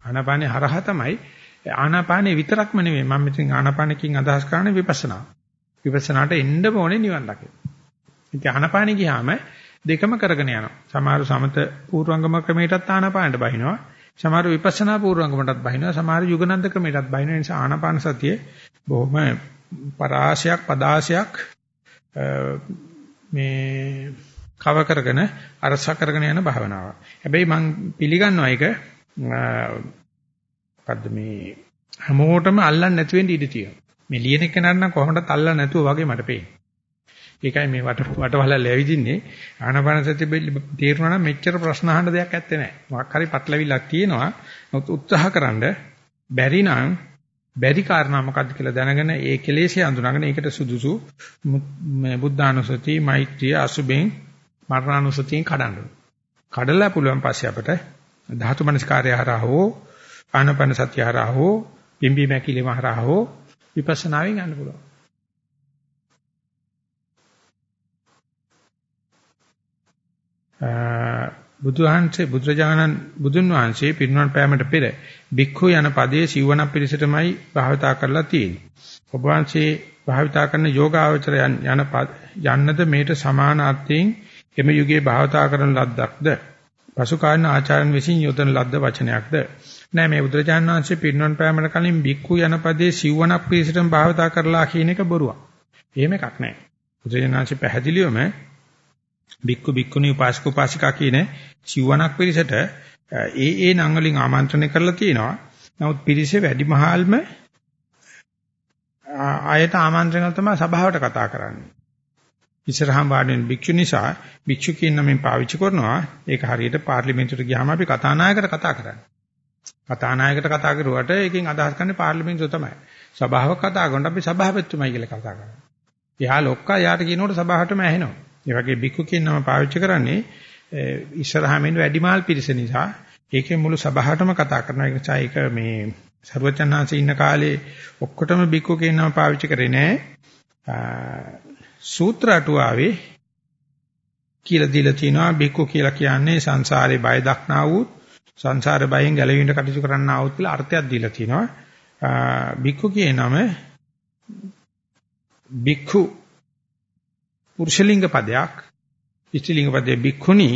ආනාපානේ හරහා තමයි ආනාපානේ විතරක්ම නෙවෙයි මම මෙතන ආනාපානකින් අදහස් කරන්නේ විපස්සනා. විපස්සනාට එන්න ඕනේ නිවන් දකින්න. ඉතින් ආනාපානේ ගියාම දෙකම කරගෙන යනවා. සමහර සමත පූර්වංගම ක්‍රමයටත් ආනාපානට බහිනවා. සමහර විපස්සනා පූර්වංගමටත් බහිනවා. සමහර යුගනන්ද ක්‍රමයටත් බහිනවා. ඒ නිසා ආනාපාන සතිය බොහොම පරාශයක් පදාශයක් මේ කව කරගෙන අරස කරගෙන යන භාවනාවක්. හැබැයි මම පිළිගන්නවා ඒක මොකද්ද මේ හැමෝටම අල්ලන්නේ නැති වෙන්න ඉඩ තියෙනවා. මේ ලියන එක නන්න කොහොමද අල්ලන්නේ නැතුව වගේ මට පේන්නේ. ඒකයි මේ වට වටවලල් ඇවිදින්නේ ආනාපාන සතිය තේරුණා නම් මෙච්චර ප්‍රශ්න අහන්න දෙයක් ඇත්තේ නැහැ. මොකක් හරි පටලවිල්ලක් තියෙනවා. නමුත් උත්සාහ බැරි නම් බැරි කාරණා මොකක්ද කියලා දැනගෙන ඒ කෙලෙසේ අඳුනගෙන ඒකට සුදුසු බුද්ධානුසති, මෛත්‍රිය, අසුබෙන් මරණානුසතියෙන් කඩන්න. කඩලා පුළුවන් පස්සේ අපට ධාතු මනස්කාරය හරහා හෝ ආනපන සතිය හරහා හෝ පිම්බි මැකිලිම හරහා හෝ විපස්සනාවෙන් යන්න පුළුවන්. බුදුහන්සේ බුදුරජාණන් බුදුන් වහන්සේ පිරිනමන පෑමට පෙර බික්ඛු යන පදයේ සිවණ පිරිසටමයි භාවිතා කරලා තියෙන්නේ. ඔබ වහන්සේ භාවිතා කරන යෝගාවචරයන් යන යන්නද මේට සමාන අර්ථයෙන් එම යුගයේ භාවිතා කරන ලද්දක්ද පසු කාලන ආචාර්යන් විසින් යොදන ලද්ද වචනයක්ද නෑ මේ බුදුරජාණන් වහන්සේ පිරිනමන පෑමට කලින් බික්ඛු යන පදයේ සිවණ පිරිසටම භාවිතා කරලා කියන එක බොරුවක්. එහෙම එකක් නෑ. බුදුරජාණන් වහන්සේ පැහැදිලිවම බික්කු බික්කුණී උපාසක උපාසිකා කියන සිවණක් පිරිසට ඒ ඒ නම් වලින් ආමන්ත්‍රණය කරලා තියෙනවා. නමුත් පිරිසේ වැඩිමහල්ම ආයත ආමන්ත්‍රණ තමයි සභාවට කතා කරන්නේ. ඉස්සරහම වාඩිවෙන භික්ෂු නිසා භික්ෂු කියන නමෙන් පාවිච්චි කරනවා. ඒක හරියට පාර්ලිමේන්තුවට ගියාම අපි කතානායකට කතා කරන්නේ. කතානායකට කතා කරුවට ඒකෙන් අදහස් කරන්නේ පාර්ලිමේන්තුව තමයි. සභාව කතා කරනකොට අපි සභාපතිතුමයි කියලා කතා කරනවා. එයා ලොක්කා යාට කියනකොට සභාවටම ඇහෙනවා. ඒ වගේ බික්කු කියන නම පාවිච්චි කරන්නේ ඉස්සරහාම ඉන්න වැඩිමාල් පිරිස නිසා ඒකේ මුළු සභාවටම කතා කරන එක නිසා ඒක මේ ਸਰවචන්හන්සේ ඉන්න කාලේ ඔක්කොටම බික්කු කියන නම පාවිච්චි කරේ නෑ. සූත්‍ර අටුවාවේ කියලා දීලා තිනවා බික්කු කියලා කියන්නේ සංසාරේ බය දක්නා වූ සංසාර බයෙන් ගැලවීමට කටයුතු කරන්නා වූ කියලා අර්ථයක් දීලා තිනවා. බික්කු කියන නම බික්ඛු පුරුෂලිංග පදයක්. ස්ත්‍රීලිංග පදයේ බික්ඛුනි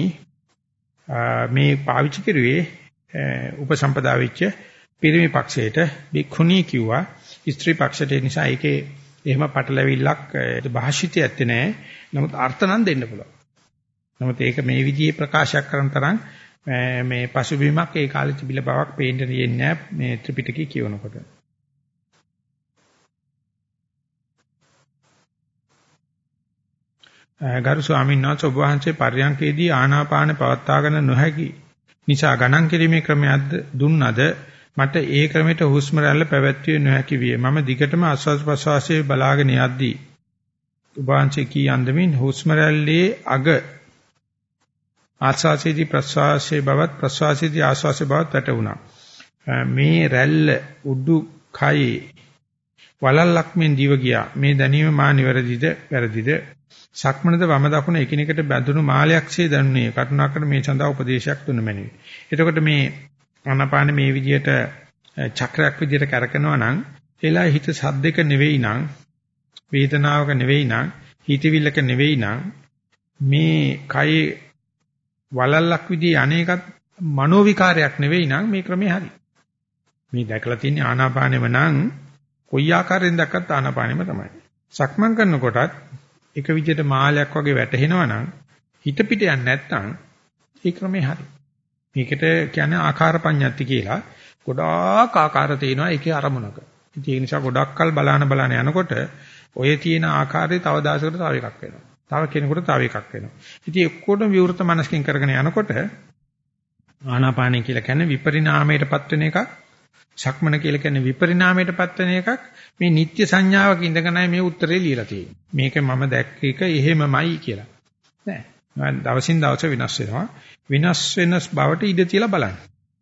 මේ පාවිච්චි කරුවේ උපසම්පදා වෙච්ච පිරිමි පක්ෂයට බික්ඛුනි කිව්වා. ස්ත්‍රී පක්ෂයට නිසා ඒකේ එහෙම පටලැවිල්ලක් භාෂිතය ඇත්තේ නැහැ. නමුත් අර්ථ නම් දෙන්න පුළුවන්. නමුත් ඒක මේ විදිහේ ප්‍රකාශයක් කරන තරම් මේ පසුබිමක් ඒ කාලේ තිබිලා බවක් පේන්න දෙන්නේ නැහැ මේ ත්‍රිපිටකය කියවනකොට. ගරු ස්වාමීන් වහන්සේ ඔබ වහන්සේ පර්යංකේදී ආනාපාන පවත්වාගෙන නොහැකි නිසා ගණන් කිරීමේ ක්‍රමයක්ද දුන්නද? මට ඒ ක්‍රමයට හුස්ම රැල්ල පැවැත්විය නොහැකි විය. මම දිගටම ආස්වාද ප්‍රසවාසයේ බලාගෙන යද්දී ඔබ වහන්සේ කී අන්දමින් හුස්ම රැල්ලේ අග ආස්වාසයේදී ප්‍රසවාසයේ බවත් ප්‍රසවාසයේදී ආස්වාසයේ බවත් වැටුණා. මේ රැල්ල උඩු කයේ වලල්ලක් මෙන් දිව ගියා. මේ දැනීම මා නිවැරදිද? වැරදිද? සක්මනද වම දකුණ එකිනෙකට බැඳුණු මාලයක්සේ දැනුනේ. කරුණාකර මේ සඳහා උපදේශයක් දුන්න මැනවි. එතකොට මේ ආනාපාන මේ විදිහට චක්‍රයක් විදිහට කරකනවා නම් එලා හිත සද්දක නෙවෙයි නම් වේදනාවක නෙවෙයි නම් හිතවිල්ලක නෙවෙයි නම් මේ කයි වලල්ලක් විදිහේ අනේකත් මනෝ විකාරයක් නෙවෙයි නම් මේ ක්‍රමේ හරි. මේ දැකලා තියෙන ආනාපානෙම නම් කොයි ආකාරයෙන් දැක්කත් ආනාපානෙම තමයි. සක්මන් කරනකොටත් එක විදිහට මාලයක් වගේ වැටෙනවා නම් හිත පිට යන්නේ නැත්නම් ඒ ක්‍රමේ හරි. මේකට කියන්නේ ආකාර පඤ්ඤාති කියලා. ගොඩාක් ආකාර තියෙනවා ඒකේ අරමුණක. ඉතින් ඒ නිසා ගොඩක්කල් බලාන බලාන යනකොට ඔය තියෙන ආකාරය තව දාසකට තව එකක් වෙනවා. තව කෙනෙකුට තව එකක් වෙනවා. ඉතින් එක්කොටම විවෘත මනසකින් කරගෙන යනකොට ආනාපානයි කියලා කියන්නේ විපරිණාමයටපත් වෙන එකක්. සක්මන කියලා කියන්නේ විපරිණාමයටපත් වෙන එකක්. මේ නිත්‍ය සංඥාවක ඉඳගෙනයි මේ උත්තරේ ලියලා තියෙන්නේ. මේක මම දැක්ක එක එහෙමමයි කියලා. නෑ. දවසින් දවස වෙනස් වෙනවා. විනාශ වෙන බවට ඉඩ තියලා බලන්න.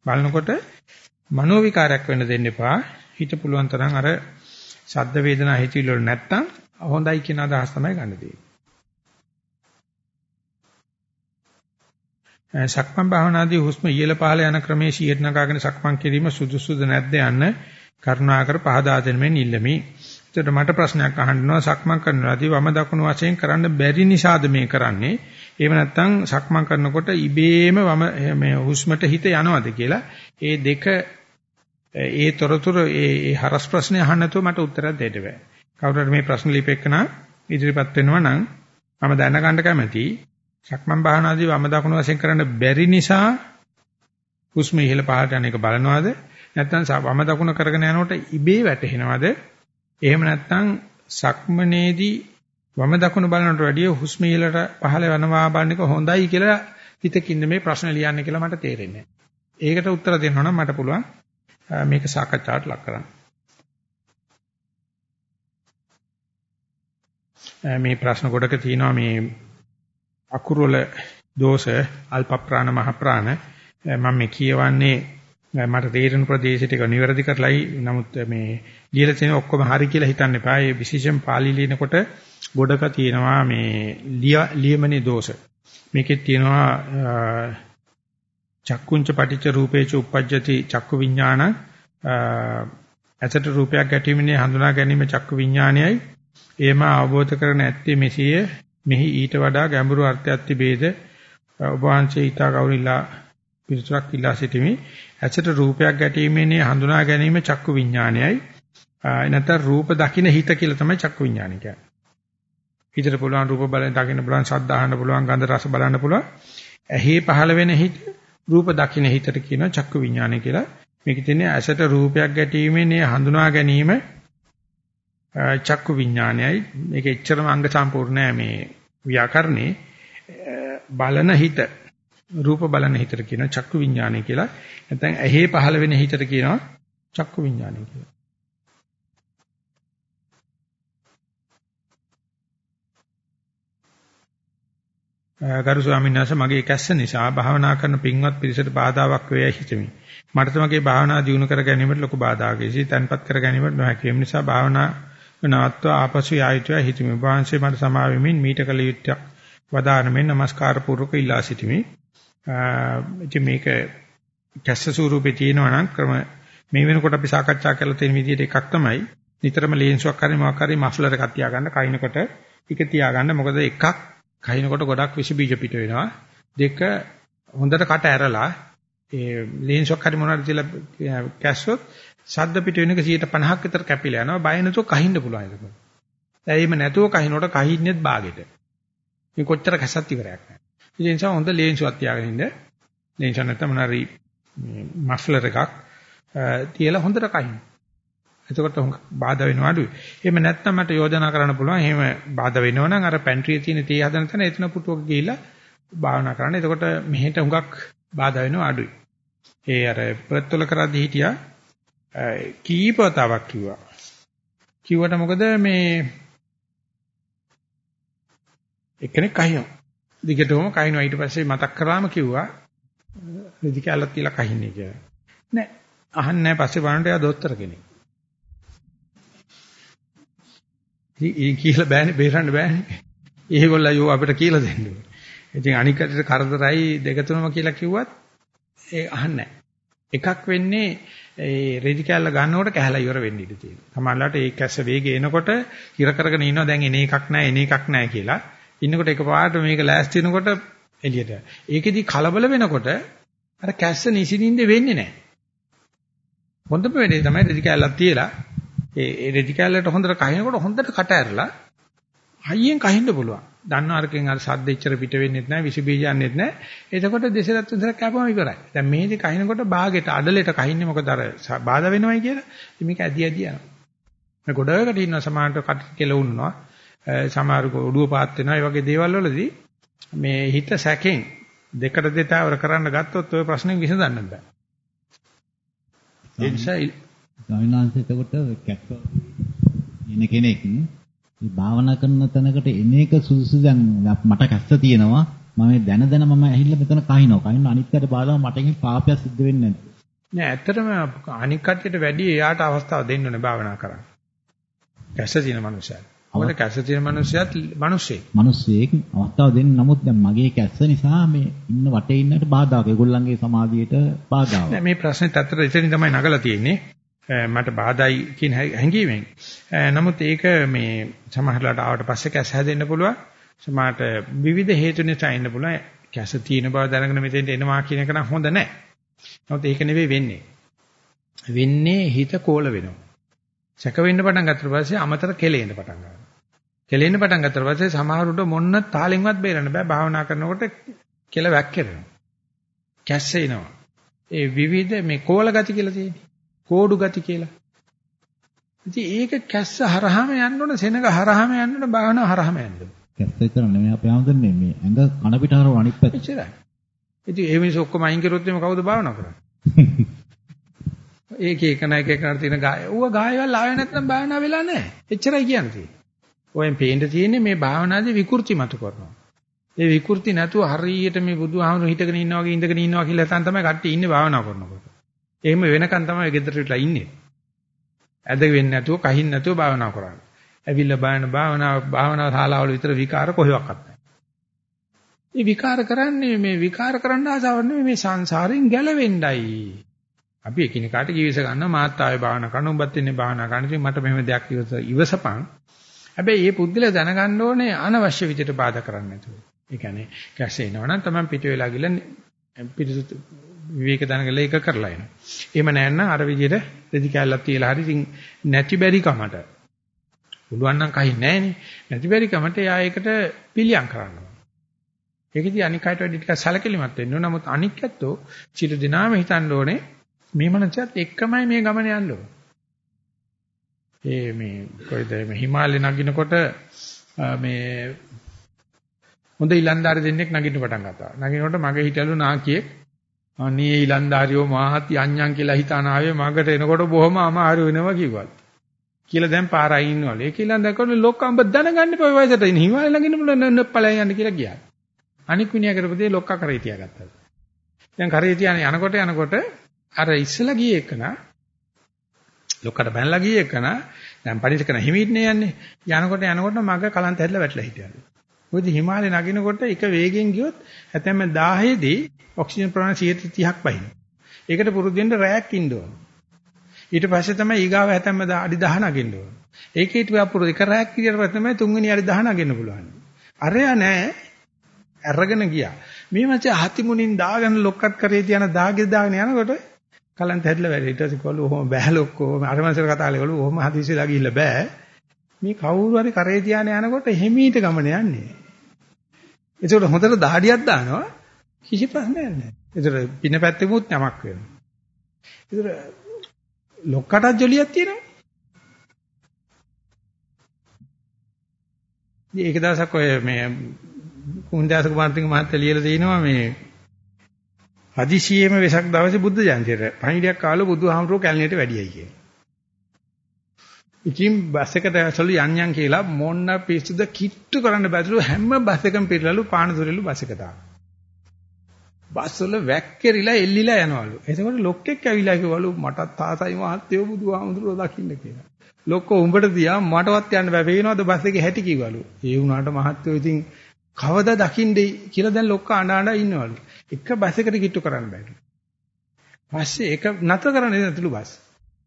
බලනකොට මනෝ විකාරයක් වෙන්න දෙන්න එපා. හිත පුළුවන් තරම් අර ශබ්ද වේදනා හිතවිලි වල නැත්තම් හොඳයි කියන අදහස් තමයි ගන්න තියෙන්නේ. සක්මන් භාවනාදී හුස්ම ඉහළ පහළ යන ක්‍රමයේ සියයට නගාගෙන සක්මන් කිරීම සුදුසුද නැද්ද යන්න කරුණාකර පහදා දෙන්න මෙන් ඉල්ලමි. එතකොට මට ප්‍රශ්නයක් අහන්නවා සක්මන් කරනවාදී වම දකුණු වශයෙන් කරන්න බැරි නිසාද මේ කරන්නේ? එහෙම නැත්නම් සක්මන් කරනකොට ඉබේම වම මේ හුස්මට හිත යනවද කියලා ඒ දෙක ඒ තොරතුරු ඒ හරස් ප්‍රශ්නේ අහන්න නැතුව මට උත්තරයක් දෙන්න බෑ. කවුරුහරි මේ ප්‍රශ්න ලිපෙකන ඉදිරිපත් වෙනවා නම් මම දැනගන්න කැමතියි. සක්මන් භාවනාදී වම දකුණු වශයෙන් කරන්න බැරි නිසා හුස්ම ඉහළ පහළට යන එක බලනවාද? නැත්නම් වම දකුණ කරගෙන යනකොට ඉබේ වැටෙනවද? එහෙම නැත්නම් සක්මනේදී වම දකුණ බලනට වැඩිය හුස්ම ඉහළට පහළ යනවා බලන එක හොඳයි කියලා හිතකින් මේ ප්‍රශ්න ලියන්න කියලා මට තේරෙන්නේ ඒකට උත්තර දෙන්න නම් මට පුළුවන් මේක සාකච්ඡාවට ලක් කරන්න. මේ ප්‍රශ්න කොටක තියෙනවා මේ අකුරු වල දෝෂ අල්ප ප්‍රාණ මහ ප්‍රාණ මම මේ කියවන්නේ මට තේරෙන ප්‍රදේශයට ඒක නිවැරදි කරලායි නමුත් මේ ලියලා තියෙන ඔක්කොම හරි කියලා හිතන්න එපා. ඒ විශේෂයෙන් පාලි ලියනකොට ගොඩක තියෙනවා මේ ලියමනේ දෝෂ. මේකෙත් තියෙනවා චක්කුංච පටිච්ච රූපේච uppajjati චක්කු විඥාන ඇසට රූපයක් ගැටීමේ හඳුනා ගැනීම චක්කු විඥානයයි එයම අවබෝධ කරගෙන ඇත්තේ මෙසිය මෙහි ඊට වඩා ගැඹුරු අර්ථයක් තිබේද? ඔබ වහන්සේ ඊට කවුරුලා පිළිතුරක් ඉල්ලා සිටිමි. ඇසට රූපයක් ගැටීමේ හඳුනා ගැනීම චක්කු විඥානයයි. නැත්නම් රූප දකින්න හිත කියලා තමයි චක්කු විඥානය කියන්නේ. හිතට පුළුවන් රූප බලන දකින්න පුළුවන් ශබ්ද අහන්න පුළුවන් ගන්ධ රස බලන්න පුළුවන්. ඇහි පහළ වෙන හිත රූප දකින්න හිතට කියන චක්කු විඥානය කියලා. මේකේ තියෙන ඇසට රූපයක් ගැටීමේ නේ හඳුනා ගැනීම චක්කු විඥානයයි මේක එච්චරම අංග සම්පූර්ණ මේ ව්‍යාකරණේ බලන හිත රූප බලන හිතට කියන චක්කු විඥානය කියලා නැත්නම් ඇහි පහළ වෙන හිතට කියනවා චක්කු විඥානය කියලා ගරු ස්වාමීන් වහන්සේ මගේ කැස්ස නිසා භාවනා කරන පින්වත් පිරිසට බාධාවක් වේයි හිතමි. මට තමගේ භාවනා දියුණු කර ගැනීමට ලොකු බාධාවක් එසි තන්පත් කර ගැනීමට නොහැකි. ඒ නිසා භාවනා නවත්ව ආපසු යායුතුය හිතමි. වහන්සේ මට සමා වෙමින් මීට කල යුත්තක් වදානමින් নমස්කාර පූර්වක ඉල්ලා සිටිමි. ඉතින් මේක කැස්ස ස්වරූපේ තියෙනවා නම් ක්‍රම මේ වෙනකොට අපි සාකච්ඡා කරලා තියෙන විදිහට එකක් තමයි නිතරම ලේන්සුවක් කරේ මොකක් හරි මෆ්ලර් එකක් තියාගන්න කයින්කොට ටික තියාගන්න මොකද එකක් කහිනකොට ගොඩක් විස බීජ පිට වෙනවා. දෙක හොඳට කට ඇරලා ඒ ලේන්සොක් හරි මොනවාරි තියලා කැස්සොත් ශබ්ද පිට වෙන එක 150ක් විතර කැපිලා යනවා. බය නැතුව කහින්න පුළුවන් ඒක. දැන් නැතුව කහිනකොට කහින්නෙත් බාගෙට. මේ කොච්චර කැසත් ඉවරයක් නැහැ. ඒ නිසා හොඳ ලේන්සුවක් තියාගෙන ඉන්න. ලේන්සුවක් නැත්නම් මොනවාරි මෆ්ලර් එකක් තියලා හොඳට කහින්න. එතකොට බාධා වෙනවා අඩුයි. එහෙම නැත්නම් මට යෝජනා කරන්න පුළුවන්. එහෙම බාධා වෙනවනම් අර පැන්ට්‍රියේ තියෙන තේ හදන තැන එතන පුටුවක ගිහිල්ලා භාවනා කරන්න. එතකොට මෙහෙට හුඟක් බාධා වෙනවා අඩුයි. ඒ අර ප්‍රත්වල කරද්දී හිටියා කීපතාවක් කිව්වා. කිව්වට මොකද මේ එක්කෙනෙක් කහිනවා. දිගටම කහිනවා ඊට පස්සේ මතක් කරාම කිව්වා රෙදි කැලක් තියලා කහින්නේ කියලා. නෑ අහන්නේ නැහැ පස්සේ බලනට එයා දොස්තර කෙනෙක්. ඉතින් කියලා බෑනේ බේරන්න බෑනේ. ඒගොල්ලෝ යෝ අපිට කියලා දෙන්නේ. ඉතින් අනිකට කරදරයි දෙක තුනම කියලා කිව්වත් ඒ අහන්නේ එකක් වෙන්නේ ඒ රෙදි කැල්ල ගන්නකොට කැහලා ඉවර වෙන්න ඉඩ තියෙනවා. සමහරවිට ඒ කැස්ස වේගය එනකොට ඉර කරගෙන ඉන්නවා දැන් එන එකක් නැහැ එන එකක් නැහැ කියලා. ඉන්නකොට එකපාරට මේක ලෑස්ති වෙනකොට එළියට. ඒකෙදි කලබල වෙනකොට අර කැස්ස නිසින්ින්ද වෙන්නේ නැහැ. හොඳම වෙලේ තමයි රෙදි කැල්ලක් තියලා ඒ රෙදි කැල්ලට හොඳට කහිනකොට හොඳට කට ඇරලා හයියෙන් කහින්න පුළුවන්. දන්න අරකින් අර සද්ද ඉච්චර පිට වෙන්නේ නැහැ, විස බීජ යන්නේත් නැහැ. එතකොට දෙසරත් තුන්සරක් කැපුවම ඉවරයි. දැන් මේදි කහිනකොට බාගෙට අඩලෙට කහින්නේ මොකද අර බාධා වෙනවයි කියලා. මේක ඇදි ඇදි යනවා. මේ ගොඩවකට ඉන්න සමානට කට කෙලවුන්නවා. සමහර ඔඩුව පාත් වෙනවා. ඒ වගේ දේවල් වලදී මේ හිත සැකෙන් දෙකට දෙතාවර කරන්න ගත්තොත් ওই ප්‍රශ්නේ විසඳන්න බෑ. ඒ නිසා ස්වාමීනාංශ එතකොට කැක්ක ඉන්න කෙනෙක් මේ භාවනා කරන තැනකට එන එක සුදුසු දැන් මට කැස්ස තියෙනවා මම දැන දැන මම ඇහිල්ල මෙතන කහිනවා කහින අනිත්යට බාධා මට එකෙන් පාපයක් සිද්ධ වෙන්නේ නෑ ඇත්තටම අනික් කට්ටියට වැඩි එයාට අවස්ථාව දෙන්න ඕනේ භාවනා කරන්න කැස්ස තියෙන මනුස්සයා මොකද කැස්ස තියෙන මනුස්සයත් මිනිස්සෙක්. මිනිස්සෙක් අවස්ථාව දෙන්න නමුත් දැන් මගේ කැස්ස නිසා මේ ඉන්න වටේ ඉන්නට බාධාවක්. ඒගොල්ලන්ගේ සමාධියට බාධාවක්. නෑ මේ ප්‍රශ්නෙත් අතර ඉතින් තමයි නගලා තියෙන්නේ. මට බාධායි කියන හැඟීමෙන්. නමුත් ඒක මේ සමහරලාට ආවට පස්සේ කැස්ස හැදෙන්න පුළුවන්. සමහරට විවිධ හේතු නිසා එන්න පුළුවන්. කැස්ස තියෙන බව දැනගෙන මෙතෙන්ට එනවා කියන එක නම් හොඳ නෑ. නමුත් ඒක නෙවෙයි වෙන්නේ. වෙන්නේ හිත කෝල වෙනවා. සැක වෙන්න පටන් ගත්තට පස්සේ අමතර කෙලෙන්න පටන් ගන්නවා. කෙලෙන්න පටන් ගත්තට පස්සේ සමහරුට මොන්න තාලෙන්වත් බේරන්න බෑ භාවනා කරනකොට කෙල වැක්කිරෙනවා. කැස්සෙනවා. ඒ විවිධ මේ කෝල ගති කියලා තියෙන්නේ. කෝඩු ගති කියලා. ඉතින් ඒක කැස්ස හරහාම යන්න ඕන සෙනග හරහාම යන්න ඕන භාවනාව හරහාම යන්න ඕන. කැස්ස විතර නෙමෙයි අපි ආමදන්නේ මේ ඇඟ කන පිට හරව අනිත් පැත්ත. එච්චරයි. ඉතින් ඒ මිනිස්සු ඔක්කොම අයින් කරොත් එimhe කවුද භාවනා කරන්නේ? ඒක එක නයික එකකට තියෙන ගාය. ඌව ගායවල් ආවේ නැත්නම් භාවනා වෙලා නැහැ. එච්චරයි කියන්නේ. ඔයෙන් පේන්න තියෙන්නේ මේ භාවනාවේ විකෘති මතු කරනවා. ඒ විකෘති නැතුව හරියට මේ බුදුහාමුදුරු හිටගෙන ඉන්නවා වගේ ඉඳගෙන ඉන්නවා කියලා තමයි කට්ටිය ඉන්නේ භාවනා කරනකොට. එහෙම වෙනකන් තමයි ගෙදරට විතලා ඉන්නේ. ඇද වෙන්නේ නැතුව කහින් නැතුව භාවනා කරන්නේ. ඇවිල්ලා බලන භාවනා භාවනා ශාලාවල විතර විකාර කොහෙවත් නැහැ. මේ විකාර කරන්නේ මේ විකාර කරන්න ආසාවක් නෙමෙයි මේ සංසාරයෙන් ගැලවෙන්නයි. අපි එකිනෙකාට කිවිස ගන්න මාත් ආයේ භාවනා කරන උඹත් ඉන්නේ භාවනා කරන ඉතින් මට මෙහෙම දෙයක් ඉවසපන් හැබැයි මේ පුද්ගලයා දැනගන්න ඕනේ අනවශ්‍ය විදිහට බාධා කරන්නේ නැතුව. ඒ කියන්නේ කැසේනවා නම් තමයි පිට වෙලා ගිහලා පිරිසුදු විවේක දැනගල එක කරලා එනවා. එහෙම නැත්නම් අර විදිහට රෙදි කැල්ලක් තියලා හරි ඉතින් නැති බැරි කමට. පුළුවන් නම් කහින් නැහනේ. නැති බැරි කමට එයා ඒකට පිළියම් කරනවා. ඒකදී අනික් අයට වැඩි ටිකක් සැලකිලිමත් වෙන්න ඕන. නමුත් අනික් ඇත්තෝ සිට දිනාම හිතන්න ඕනේ මේ මනසත් එක්කමයි මේ ගමන යන්න ඕනේ. ඒ මේ කොයිද මේ හිමාලය නගිනකොට මේ හොඳ ඉලන්දාරි දෙන්නෙක් නගින්න පටන් ගත්තා. නගිනකොට මගේ හිටලු නාකියෙක් අනේ ඉලන්දාරියෝ මාහත් යන්යන් කියලා හිතාන ආවේ මගට එනකොට බොහොම අමාරු වෙනවා කිව්වා. කියලා දැන් පාරයි ඉන්නවලු. ඒක ඉලන්දාරකොට ලොක්කම්බ දැනගන්න එපා ඔය වයසට ඉන්න හිමාලය නගින්න පුළුවන් නප්පලයන් යන්න කියලා ගියා. අනික් විනියා කරපදී ලොක්කා කරේ තියාගත්තා. දැන් කරේ තියාන යනකොට යනකොට අර ඉස්සලා ගියේ එකනා ලොක්කට බැනලා ගියේ එකන දැන් පරිස කරන හිමින්නේ යන්නේ. යනකොට යනකොට මග කලන්ත හැදලා වැටලා හිටියලු. මොකද හිමාලේ නගිනකොට එක වේගෙන් ගියොත් හැතැම්ම 10 දී ඔක්සිජන් ප්‍රමාණය 30ක් බහින. ඒකට පුරුදු වෙන්න රැයක් ඉන්න ඕන. ඊට පස්සේ තමයි ඊගාව හැතැම්ම අඩි 10 නගින්න ඕන. ඒකේ ඊට පුරුදු එක රැයක් විදියට පස්සේ තමයි තුන්වෙනි අඩි 10 නගින්න පුළුවන්. අරයා නෑ අරගෙන ගියා. මේ මචං හති මුණින් දාගෙන ලොක්කත් කරේ තියන දාගේ දාගෙන යනකොට කලන්ත හැදලා වැඩ. ඊට පස්සේ කොල්ල ඔහොම බෑල ඔක්කොම අර මනසට කතා කරලා කොල්ල ඔහොම හදිසියලා ගිහිල්ලා බෑ. මේ කවුරු හරි කරේ තියාන යනකොට හිමීට ගමන යන්නේ. ඒකට හොඳට දහඩියක් දානවා කිසි ප්‍රශ්නයක් නැහැ. ඒතර පින පැත්තෙමුත් යමක් වෙනවා. ඒතර ලොක්කටත් ජොලියක් තියෙනවා. ඒක දවසක් ඔය මේ කුන්දාස කුමාරතුංග මහත්තයා ලියලා තිනවා මේ හදිසියෙම වෙසක් දවසේ බුද්ධ ජයන්තියට පණිවිඩයක් කාලෝ බුදුහාමුදුරුවෝ කැලණියට වැඩියයි කියලා. ඉතින් බස් එකට ඇසලු යන් යන් කියලා මොන්න පිස්සුද කිට්ටු කරන්න බැතුළු හැම බස් එකම පිරලලු පානදුරලු බස් එකට ආවා. බස් වල වැක්කිරිලා එල්ලිලා යනවලු. එතකොට ලොක්කෙක් ඇවිල්ලා කිව්වලු මටත් තාසයි මහත්තයෝ බුදුහාමුදුරුවෝ දකින්න කියලා. ලොක්කෝ උඹට තියා මටවත් යන්න බෑ. පේනවද බස් එකේ හැටි කිව්වලු. ඒ වුණාට මහත්තයෝ ඉතින් කවදා දකින්නේ කියලා දැන් ලොක්ක අඬ අඬ ඉන්නවලු. එක බස් එකට කිට්ටු කරන්න බැහැ. පස්සේ එක නතර කරන්න නැතුළු බස්.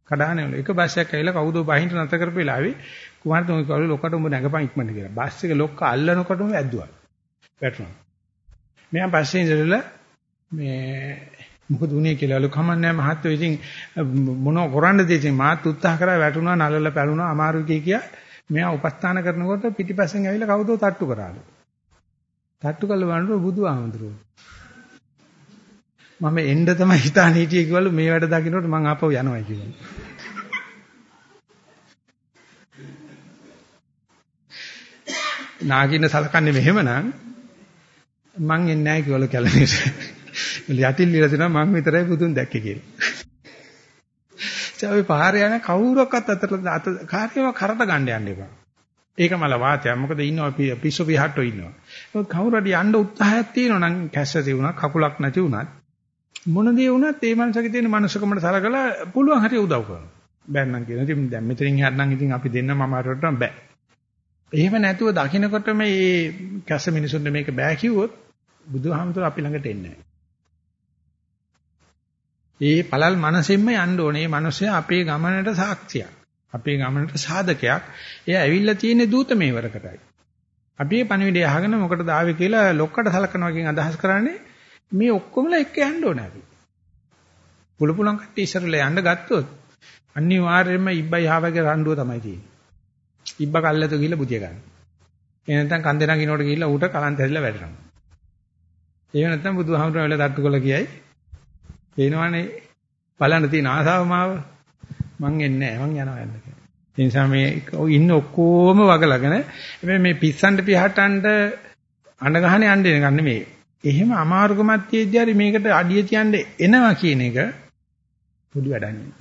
කඩානේ වල එක බස් එකක් ඇවිල්ලා කවුද බහින්ට නතර කරපු වෙලාවේ කුමාරතුමෝ කිව්වලු ලොක්කට උඹ නැගපන් ඉක්මනට කියලා. බස් එක ලොක්ක අල්ලනකොටම ඇද්දුවා. වැටුණා. මෙයා පස්සේ ඉඳලා මේ මොකද උනේ කියලා ලු කමන්නේ මහත්තයෝ ඉතින් මොන කරන්නද ඉතින් මාත් උත්සාහ කරා වැටුණා නලල පැලුණා අමාරු කිය කිය මෙයා උපස්ථාන කරනකොට පිටිපස්සෙන් ඇවිල්ලා කවුදෝ තට්ටු කරාලු. තට්ටු කළ වන්දර බුදුහාමුදුරුවෝ. මම එන්න තමයි හිතාන හිටියේ කිව්වලු මේ වැඩ දකින්නකොට මං ආපහු යනවා කියලා. නාගින්න සලකන්නේ මෙහෙමනම් මං එන්නේ නැහැ කිව්වලු කැලණියට. යටිල් ඉල දෙනවා මං විතරයි බුදුන් දැක්කේ කියලා. ඒ පාරේ යන කවුරක්වත් අතට අත කාර්යව කරට ගන්න යන්න එපා. ඒක මල වාතයක්. මොකද ඉන්නවා පිස්සු පිහට්ටෝ ඉන්නවා. ඒක කවුරු හරි යන්න උත්සාහයක් තියෙනවා නම් කැස්ස තියුණා කකුලක් නැති වුණත් මොන දේ වුණත් ඒ මනසක තියෙන මනුස්සකමට සලකලා පුළුවන් හරිය උදව් කරනවා. බෑන්නම් කියන. ඉතින් දැන් මෙතනින් යන්නම් ඉතින් අපි දෙන්න මම අරකට බෑ. එහෙම නැතුව දකින්නකොට මේ කැස්ස මිනිසුන්ට මේක බෑ කිව්වොත් බුදුහාමුදුර අපි ළඟට එන්නේ ඒ පළල් මනසෙන්ම යන්න ඕනේ. මේ මිනිස්සයා අපේ ගමනට සාක්ෂියක්. අපේ ගමනට සාධකයක්. එයා ඇවිල්ලා තියෙන දූත මේවරකටයි. අපි මේ පණිවිඩය අහගෙන මොකටද ආවේ කියලා ලොක්කට සලකනවා කියන අදහස් කරන්නේ මේ ඔක්කොමලා එක්ක යන්න ඕනේ අපි. පුළු පුළුවන් කට්ටිය ඉස්සරලා යන්න ගත්තොත් අනිවාර්යයෙන්ම ඉබ්බයි ආවගේ රණ්ඩුව තමයි තියෙන්නේ. ඉබ්බ කල්ලතු ගිහිල්ලා බුදිය ගන්න. ඒ නැත්නම් කන්දේ නගිනකොට ගිහිල්ලා ඌට කලන්ත හැදිලා වැටෙනවා. එහෙම නැත්නම් බුදුහාමුදුරුවෝ වෙලා තට්ටු කළා කියයි. එනවනේ බලන්න තියෙන ආසාව මාව මං එන්නේ නැහැ මං යනවා යන්න කියලා. ඒ නිසා මේ ඉන්න ඔක්කොම වගලගෙන හැබැයි මේ පිස්සන්ට පිහටන්ට අඬ ගහන යන්නේ ගන්න නෙමෙයි. එහෙම අමාරුකමක් තියෙද්දි හරි මේකට අඩිය තියන්න එනවා කියන එක පොඩි වැඩක් නෙමෙයි.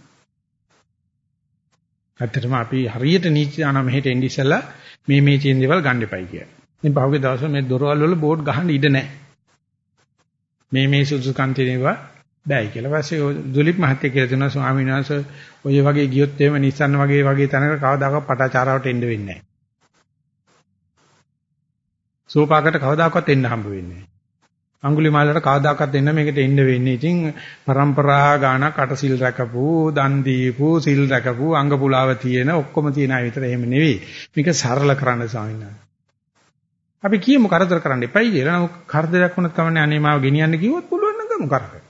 ඇත්තටම අපි හරියට නීති දාන මෙහෙට එන්නේ ඉස්සලා මේ මේ තියෙන දේවල් ගන්න එපයි කියලා. ඉතින් පහුගිය දවස්වල මේ දොරවල් වල බෝඩ් ගහන්න ඉඩ නැහැ. මේ මේ සුදුසුකම් තියෙනවා බෑයි කියලා. පස්සේ දුලිප් මහත්තයා කියලා දෙනවා ස්වාමීන් වහන්සේ ඔය වගේ ගියොත් එහෙම නිස්සන්න වගේ වගේ තැනක කවදාකවත් පටාචාරාවට එන්න වෙන්නේ නැහැ. සෝපාකට කවදාකවත් එන්න හම්බ වෙන්නේ නැහැ. අඟුලිමාලට කවදාකවත් එන්න මේකට එන්න වෙන්නේ. ඉතින් પરම්පරා ගානක් අට සිල් රැකපු, දන් දීපු, සිල් රැකපු, අංග පුලාව තියෙන ඔක්කොම තියෙන අය විතර එහෙම නෙවෙයි. මේක සරල කරන්න ස්වාමීන් වහන්සේ. අපි කියමු කරදර කරන්න එපයි කියලා. නමුත් කරදරයක් වුණත් කමන්නේ අනේ මාව ගෙනියන්න කිව්වොත් පුළුවන් නම් ගමු කරදර.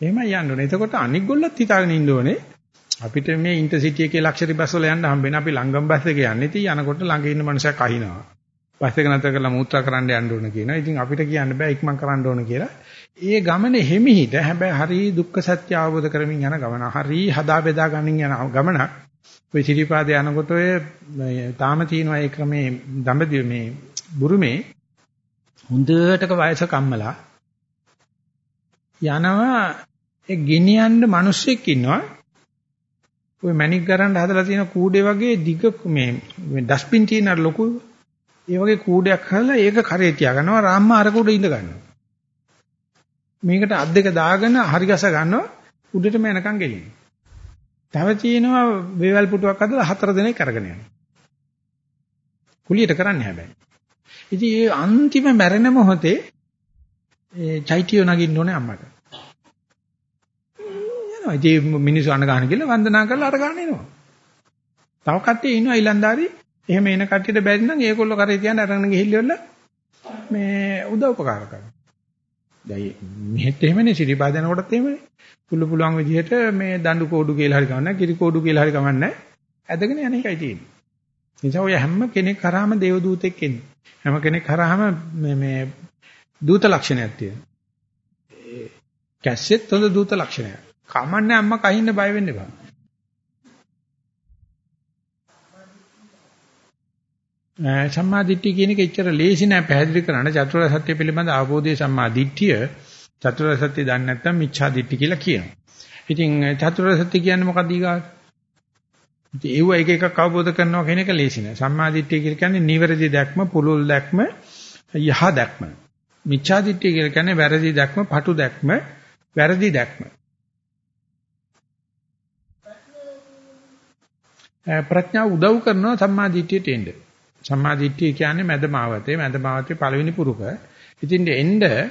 එහෙමයි යන්න ඕනේ. එතකොට අනික් ගොල්ලත් හිතාගෙන ඉන්න ඕනේ. අපිට මේ ඉන්ටර්සිටි එකේ ලක්ෂරි බස් වල යන්න හම්බෙන අපි ලංගම් බස් එකේ යන්නේ. ඉතින් යනකොට ළඟ ඉන්න මනුස්සයා කහිනවා. බස් එක නැතර කරලා මූත්‍රා කරන්න යන්න ඕන කියනවා. ඉතින් අපිට කියන්න බෑ ඉක්මන් කරන්න ඕන කියලා. ඒ ගමනේ හිමිහිට හැබැයි හරි දුක්ඛ සත්‍ය අවබෝධ කරමින් යන ගමන. හරි හදා බෙදා ගනින් යන ගමනක්. ඔය සිරිපාදේ යනකොට ඔය තාම තියෙනවා ඒ ක්‍රමේ දඹදිව මේ බුරුමේ හොඳටක වයස කම්මලා යනවා ඒ ගෙනියන්න මිනිස්සෙක් ඉන්නවා. ওই මැනික් ගරන්න හදලා තියෙන කූඩේ වගේ දිග මේ ඩස්බින් තියෙන ලොකු ඒ වගේ කූඩයක් හදලා ඒක කරේ තියාගන්නවා රාම්මා අර කූඩේ ඉඳ ගන්නවා. මේකට අත් දෙක දාගෙන හරි ගස ගන්නවා උඩටම යනකම් ගෙනියනවා. තව තියෙනවා වේවල් පුටුවක් හදලා හතර දෙනෙක් අරගෙන යනවා. කුලියට කරන්නේ හැබැයි. ඉතින් ඒ අන්තිම මැරෙන මොහොතේ ඒ චෛත්‍යය නගින්න ඕනේ අම්මට. යනවා. ඉතින් මිනිස්සු අඬ ගන්න කියලා වන්දනා කරලා අර ගන්න එනවා. තව කට්ටිය ඉන්නවා ඊලන්දාරි එහෙම එන කට්ටියට බැරි නම් ඒගොල්ලෝ කරේ තියන්න අරගෙන ගිහිල්ලා මේ උදව් උපකාර කරනවා. දැන් මෙහෙත් එහෙමනේ සිරිපා දෙනකොටත් එහෙමනේ. පුළු පුළුවන් විදිහට මේ දඬු කෝඩු කියලා හරි ගමන්නේ කිරි කෝඩු කියලා හරි ගමන්නේ ඇදගෙන යන එකයි තියෙන්නේ. නිසා ඔය හැම කෙනෙක් කරාම දේව දූතෙක් එන්නේ. හැම කෙනෙක් කරාම මේ මේ දූත ලක්ෂණයක් තියෙනවා. කැස්සෙත් හොඳ දූත ලක්ෂණයක්. කමන්නේ අම්මා කහින්න බය වෙන්න එපා. සම්මා දිට්ඨිය කියන එක එච්චර ලේසි නෑ පැහැදිලි කරන්න චතුරාර්ය සත්‍ය පිළිබඳ අවබෝධය සම්මා දිට්ඨිය චතුරාර්ය සත්‍ය දන්නේ නැත්නම් මිච්ඡා දිට්ඨි කියලා කියනවා. ඉතින් චතුරාර්ය සත්‍ය කියන්නේ මොකක්ද ඊගාට? ඉතින් ඒව එක එකක් අවබෝධ කරනවා කියන එක ලේසි නෑ. සම්මා දිට්ඨිය කියන්නේ නිවැරදි දැක්ම, පුළුල් දැක්ම, යහ දැක්ම. මිච්ඡා දිට්ඨිය කියන්නේ වැරදි දැක්ම, පටු දැක්ම, වැරදි දැක්ම. ප්‍රඥාව උදව් කරනවා සම්මා දිට්ඨියට එන්නේ. සම්මා දිට්ඨිය කියන්නේ මැදමාවතේ මැදමාවතේ පළවෙනි පුරුක. ඉතින් එන්න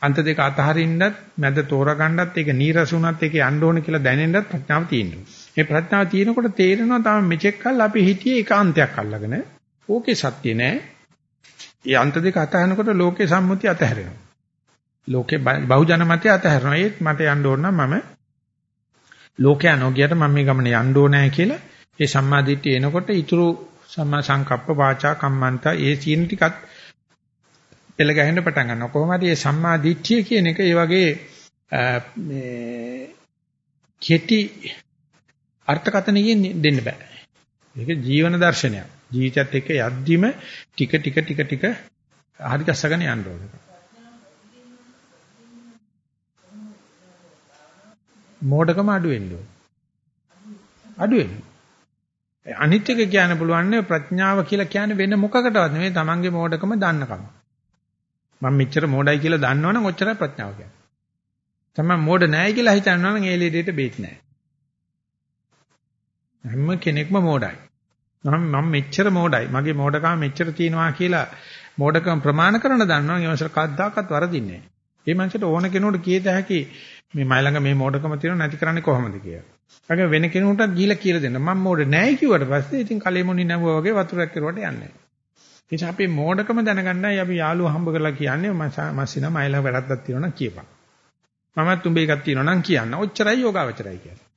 අන්ත දෙක අතහරින්නත් මැද තෝරගන්නත් ඒක නීරසුණත් ඒක යන්න ඕන කියලා දැනෙන්නත් ප්‍රඥාව තියෙනවා. මේ ප්‍රඥාව තියෙනකොට තේරෙනවා තමයි මෙචෙක් කල් අපි හිතියේ ඒකාන්තයක් අල්ලගෙන ඕකේ සත්‍ය නෑ. ඒ අන්ත දෙක අතහරිනකොට ලෝකේ සම්මුතිය අතහැරෙනවා. ලෝකේ බහුජන මතය අතහැරෙනවා. ඒත් මට යන්න ඕන නම් මම ලෝකයා නොගියට මම මේ ගමනේ යන්න ඕනෑ කියලා ඒ සම්මාදිට්ඨිය එනකොට ඊතුරු සම්මා සංකප්ප වාචා කම්මන්ත ඒ සීන ටිකත් පෙළ ගැහෙන්න පටන් ගන්නවා. කොහොම හරි මේ සම්මා දිට්ඨිය කියන එක ඒ වගේ මේ කෙටි අර්ථකථනකින් දෙන්න බෑ. ඒක ජීවන දර්ශනයක්. ජීවිතයත් එක්ක යද්දිම ටික ටික ටික ටික හරි ගස්සගෙන යන්න ඕනේ. මෝඩකම අඩු වෙන්න ඕනේ. අඩු වෙන්න. අනිත් එක කියන්න පුළුවන් නේ ප්‍රඥාව කියලා කියන්නේ වෙන මොකකටවත් නෙවෙයි තමන්ගේ මෝඩකම දන්නකම. මම මෙච්චර මෝඩයි කියලා දන්නවනම් ඔච්චරයි ප්‍රඥාව කියන්නේ. තමයි මෝඩ නැහැ කියලා හිතනවනම් ඒ ලෙඩේට බේත් නැහැ. හැම කෙනෙක්ම මෝඩයි. මම මම මෙච්චර මෝඩයි. මගේ මෝඩකම මෙච්චර තියෙනවා කියලා මෝඩකම් ප්‍රමාණ කරන දන්නවා. ඒ මනසට කද්දාකත් වරදින්නේ නැහැ. ඒ මනසට ඕන කෙනෙකුට කීත හැකි මේ මයි ළඟ මේ මෝඩකම තියෙනවා නැති කරන්නේ කොහොමද කියලා. අගේ වෙන කෙනෙකුටත් ගිහිලා කියලා දෙන්න. මම මෝඩ නැහැ කිව්වට පස්සේ ඉතින් කලෙ මොණි නැවුවා වගේ වතුරක් කෙරුවට යන්නේ. ඒ නිසා අපි මෝඩකම දැනගන්නයි අපි යාළුවා හම්බ කරලා කියන්නේ මස්සිනා මයි ළඟ වැරද්දක් තියෙනවා නම් කියපන්. මමත් උඹේ එකක් තියෙනවා නම් කියන්න. ඔච්චරයි යෝගාවචරයි කියන්නේ.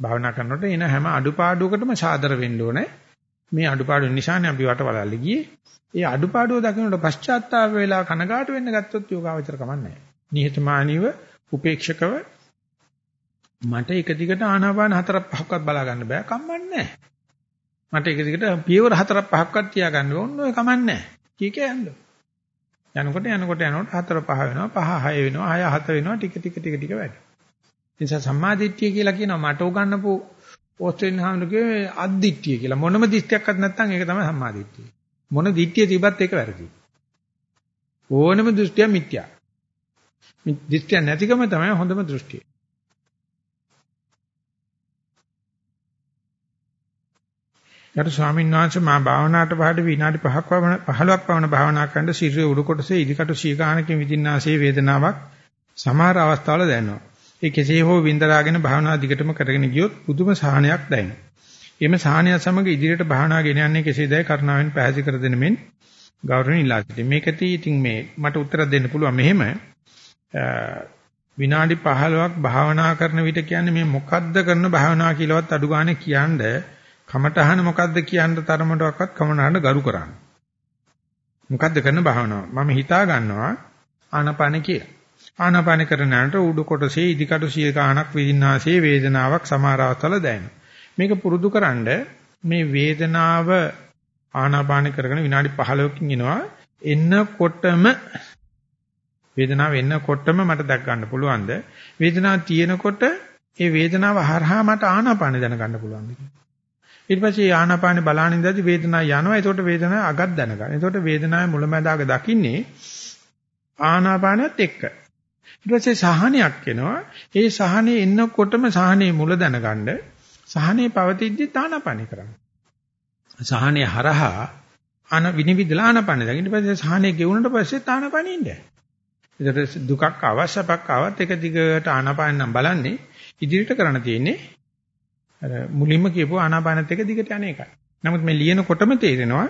භාවනා කරනකොට එන හැම අඩුපාඩුවකටම සාදර වෙන්න ඕනේ. මේ අඩුපාඩු නිසානේ අපි වටවලල්ලි ගියේ. ඒ අඩුපාඩුව දකිනකොට පශ්චාත්තාප වෙලා කනගාටු වෙන්න ගත්තොත් යෝගාවචර කමන්නේ නිහතමානීව උපේක්ෂකව මට එක දිගට ආනාපාන හතරක් පහක්වත් බලා ගන්න බෑ. කම්මන්නේ මට එක දිගට පියවර හතරක් පහක්වත් තියා ගන්න ඕන ඔය කමන්නේ කීක යන්න? යනකොට යනකොට යනකොට හතර පහ වෙනවා පහ හය වෙනවා හය හත වෙනවා ටික ටික ටික ටික වැඩි. නිසා සම්මාදිට්ඨිය කියලා කියනවා මට උගන්නපු ඕස්ට්‍රේලියානු හාමුදුරුවෝ අද්දිට්ඨිය කියලා. මොනම දිට්ඨියක්වත් නැත්නම් ඒක තමයි සම්මාදිට්ඨිය. මොන දිට්ඨිය තිබ්බත් ඒක වැරදි. ඕනම දෘෂ්ටිය මිත්‍යා. දෘෂ්ටිය නැතිකම තමයි හොඳම දෘෂ්ටිය. ඊට ස්වාමීන් වහන්සේ මා භාවනාවට පහට විනාඩි 5ක් වවන 15ක් වවන භාවනා කරන ශරීරයේ උඩු කොටසේ ඉදිකටු සීගානකින් විදින්නාසේ වේදනාවක් සමහර අවස්ථාවල දැනෙනවා. ඒ කෙසේ හෝ වින්දරාගෙන භාවනා දිගටම කරගෙන ගියොත් පුදුම සහනයක් දැනෙනවා. එම සාහනය සමග ඉදිරියට භාවනා ගෙන යන්නේ කෙසේදයි කරුණාවෙන් පැහැදිලි කර දෙන මෙන් ගෞරවණීය ඉල්ලා සිටිනවා. මේකදී ඉතින් මේ මට උත්තර දෙන්න පුළුවන් මෙහෙම විනාඩි 15ක් භාවනා කරන විට කියන්නේ මේ මොකද්ද කරන භාවනා කියලාවත් අඩු ගානේ කියන්නේ කමටහන මොකද්ද කියන තරමටවත් කමනහන ගරු කරන්නේ. මොකද්ද කරන භාවනාව? මම හිතා ගන්නවා ආනාපාන කියලා. ආනාපාන කරන යනට උඩු කොටසේ ඉදිකටු සිය ගානක් විදින්නාසේ වේදනාවක් සමහර අවස්ථවල දැනෙනවා. මේක පුරුදුකරනද මේ වේදනාව ආනාපාන කරගෙන විනාඩි 15කින් එනවා එන්නකොටම වේදනාව එන්නකොටම මට දැක් ගන්න පුළුවන්ද වේදනාව තියෙනකොට ඒ වේදනාව හරහා මට ආනාපාන දැනගන්න පුළුවන්ද ඊට පස්සේ ආනාපාන බලාන ඉඳලා වේදනාව යනවා එතකොට වේදනාව අගක් දැනගන්න. එතකොට වේදනාවේ මුලැමැදාක දකින්නේ ආනාපානයත් එක්ක. ඊට පස්සේ සහනයක් එනවා. ඒ සහනේ එන්නකොටම සහනේ මුල දැනගන්න සහනේ පවතිද්දි තානාපානේ කරන්න. සහනේ හරහා අන විනිවිදලා ආනපනේ දකින්න පස්සේ සහනේ ගෙවුනට පස්සේ තානාපානේ ඉන්නේ. ඒකට දුකක් අවශ්‍යපක් ආවත් එක දිගට ආනාපාන නම් බලන්නේ ඉදිරියට කරන්න තියෙන්නේ අර මුලින්ම කියපුව ආනාපානත් එක දිගට යන එකයි. නමුත් මේ ලියනකොටම තේරෙනවා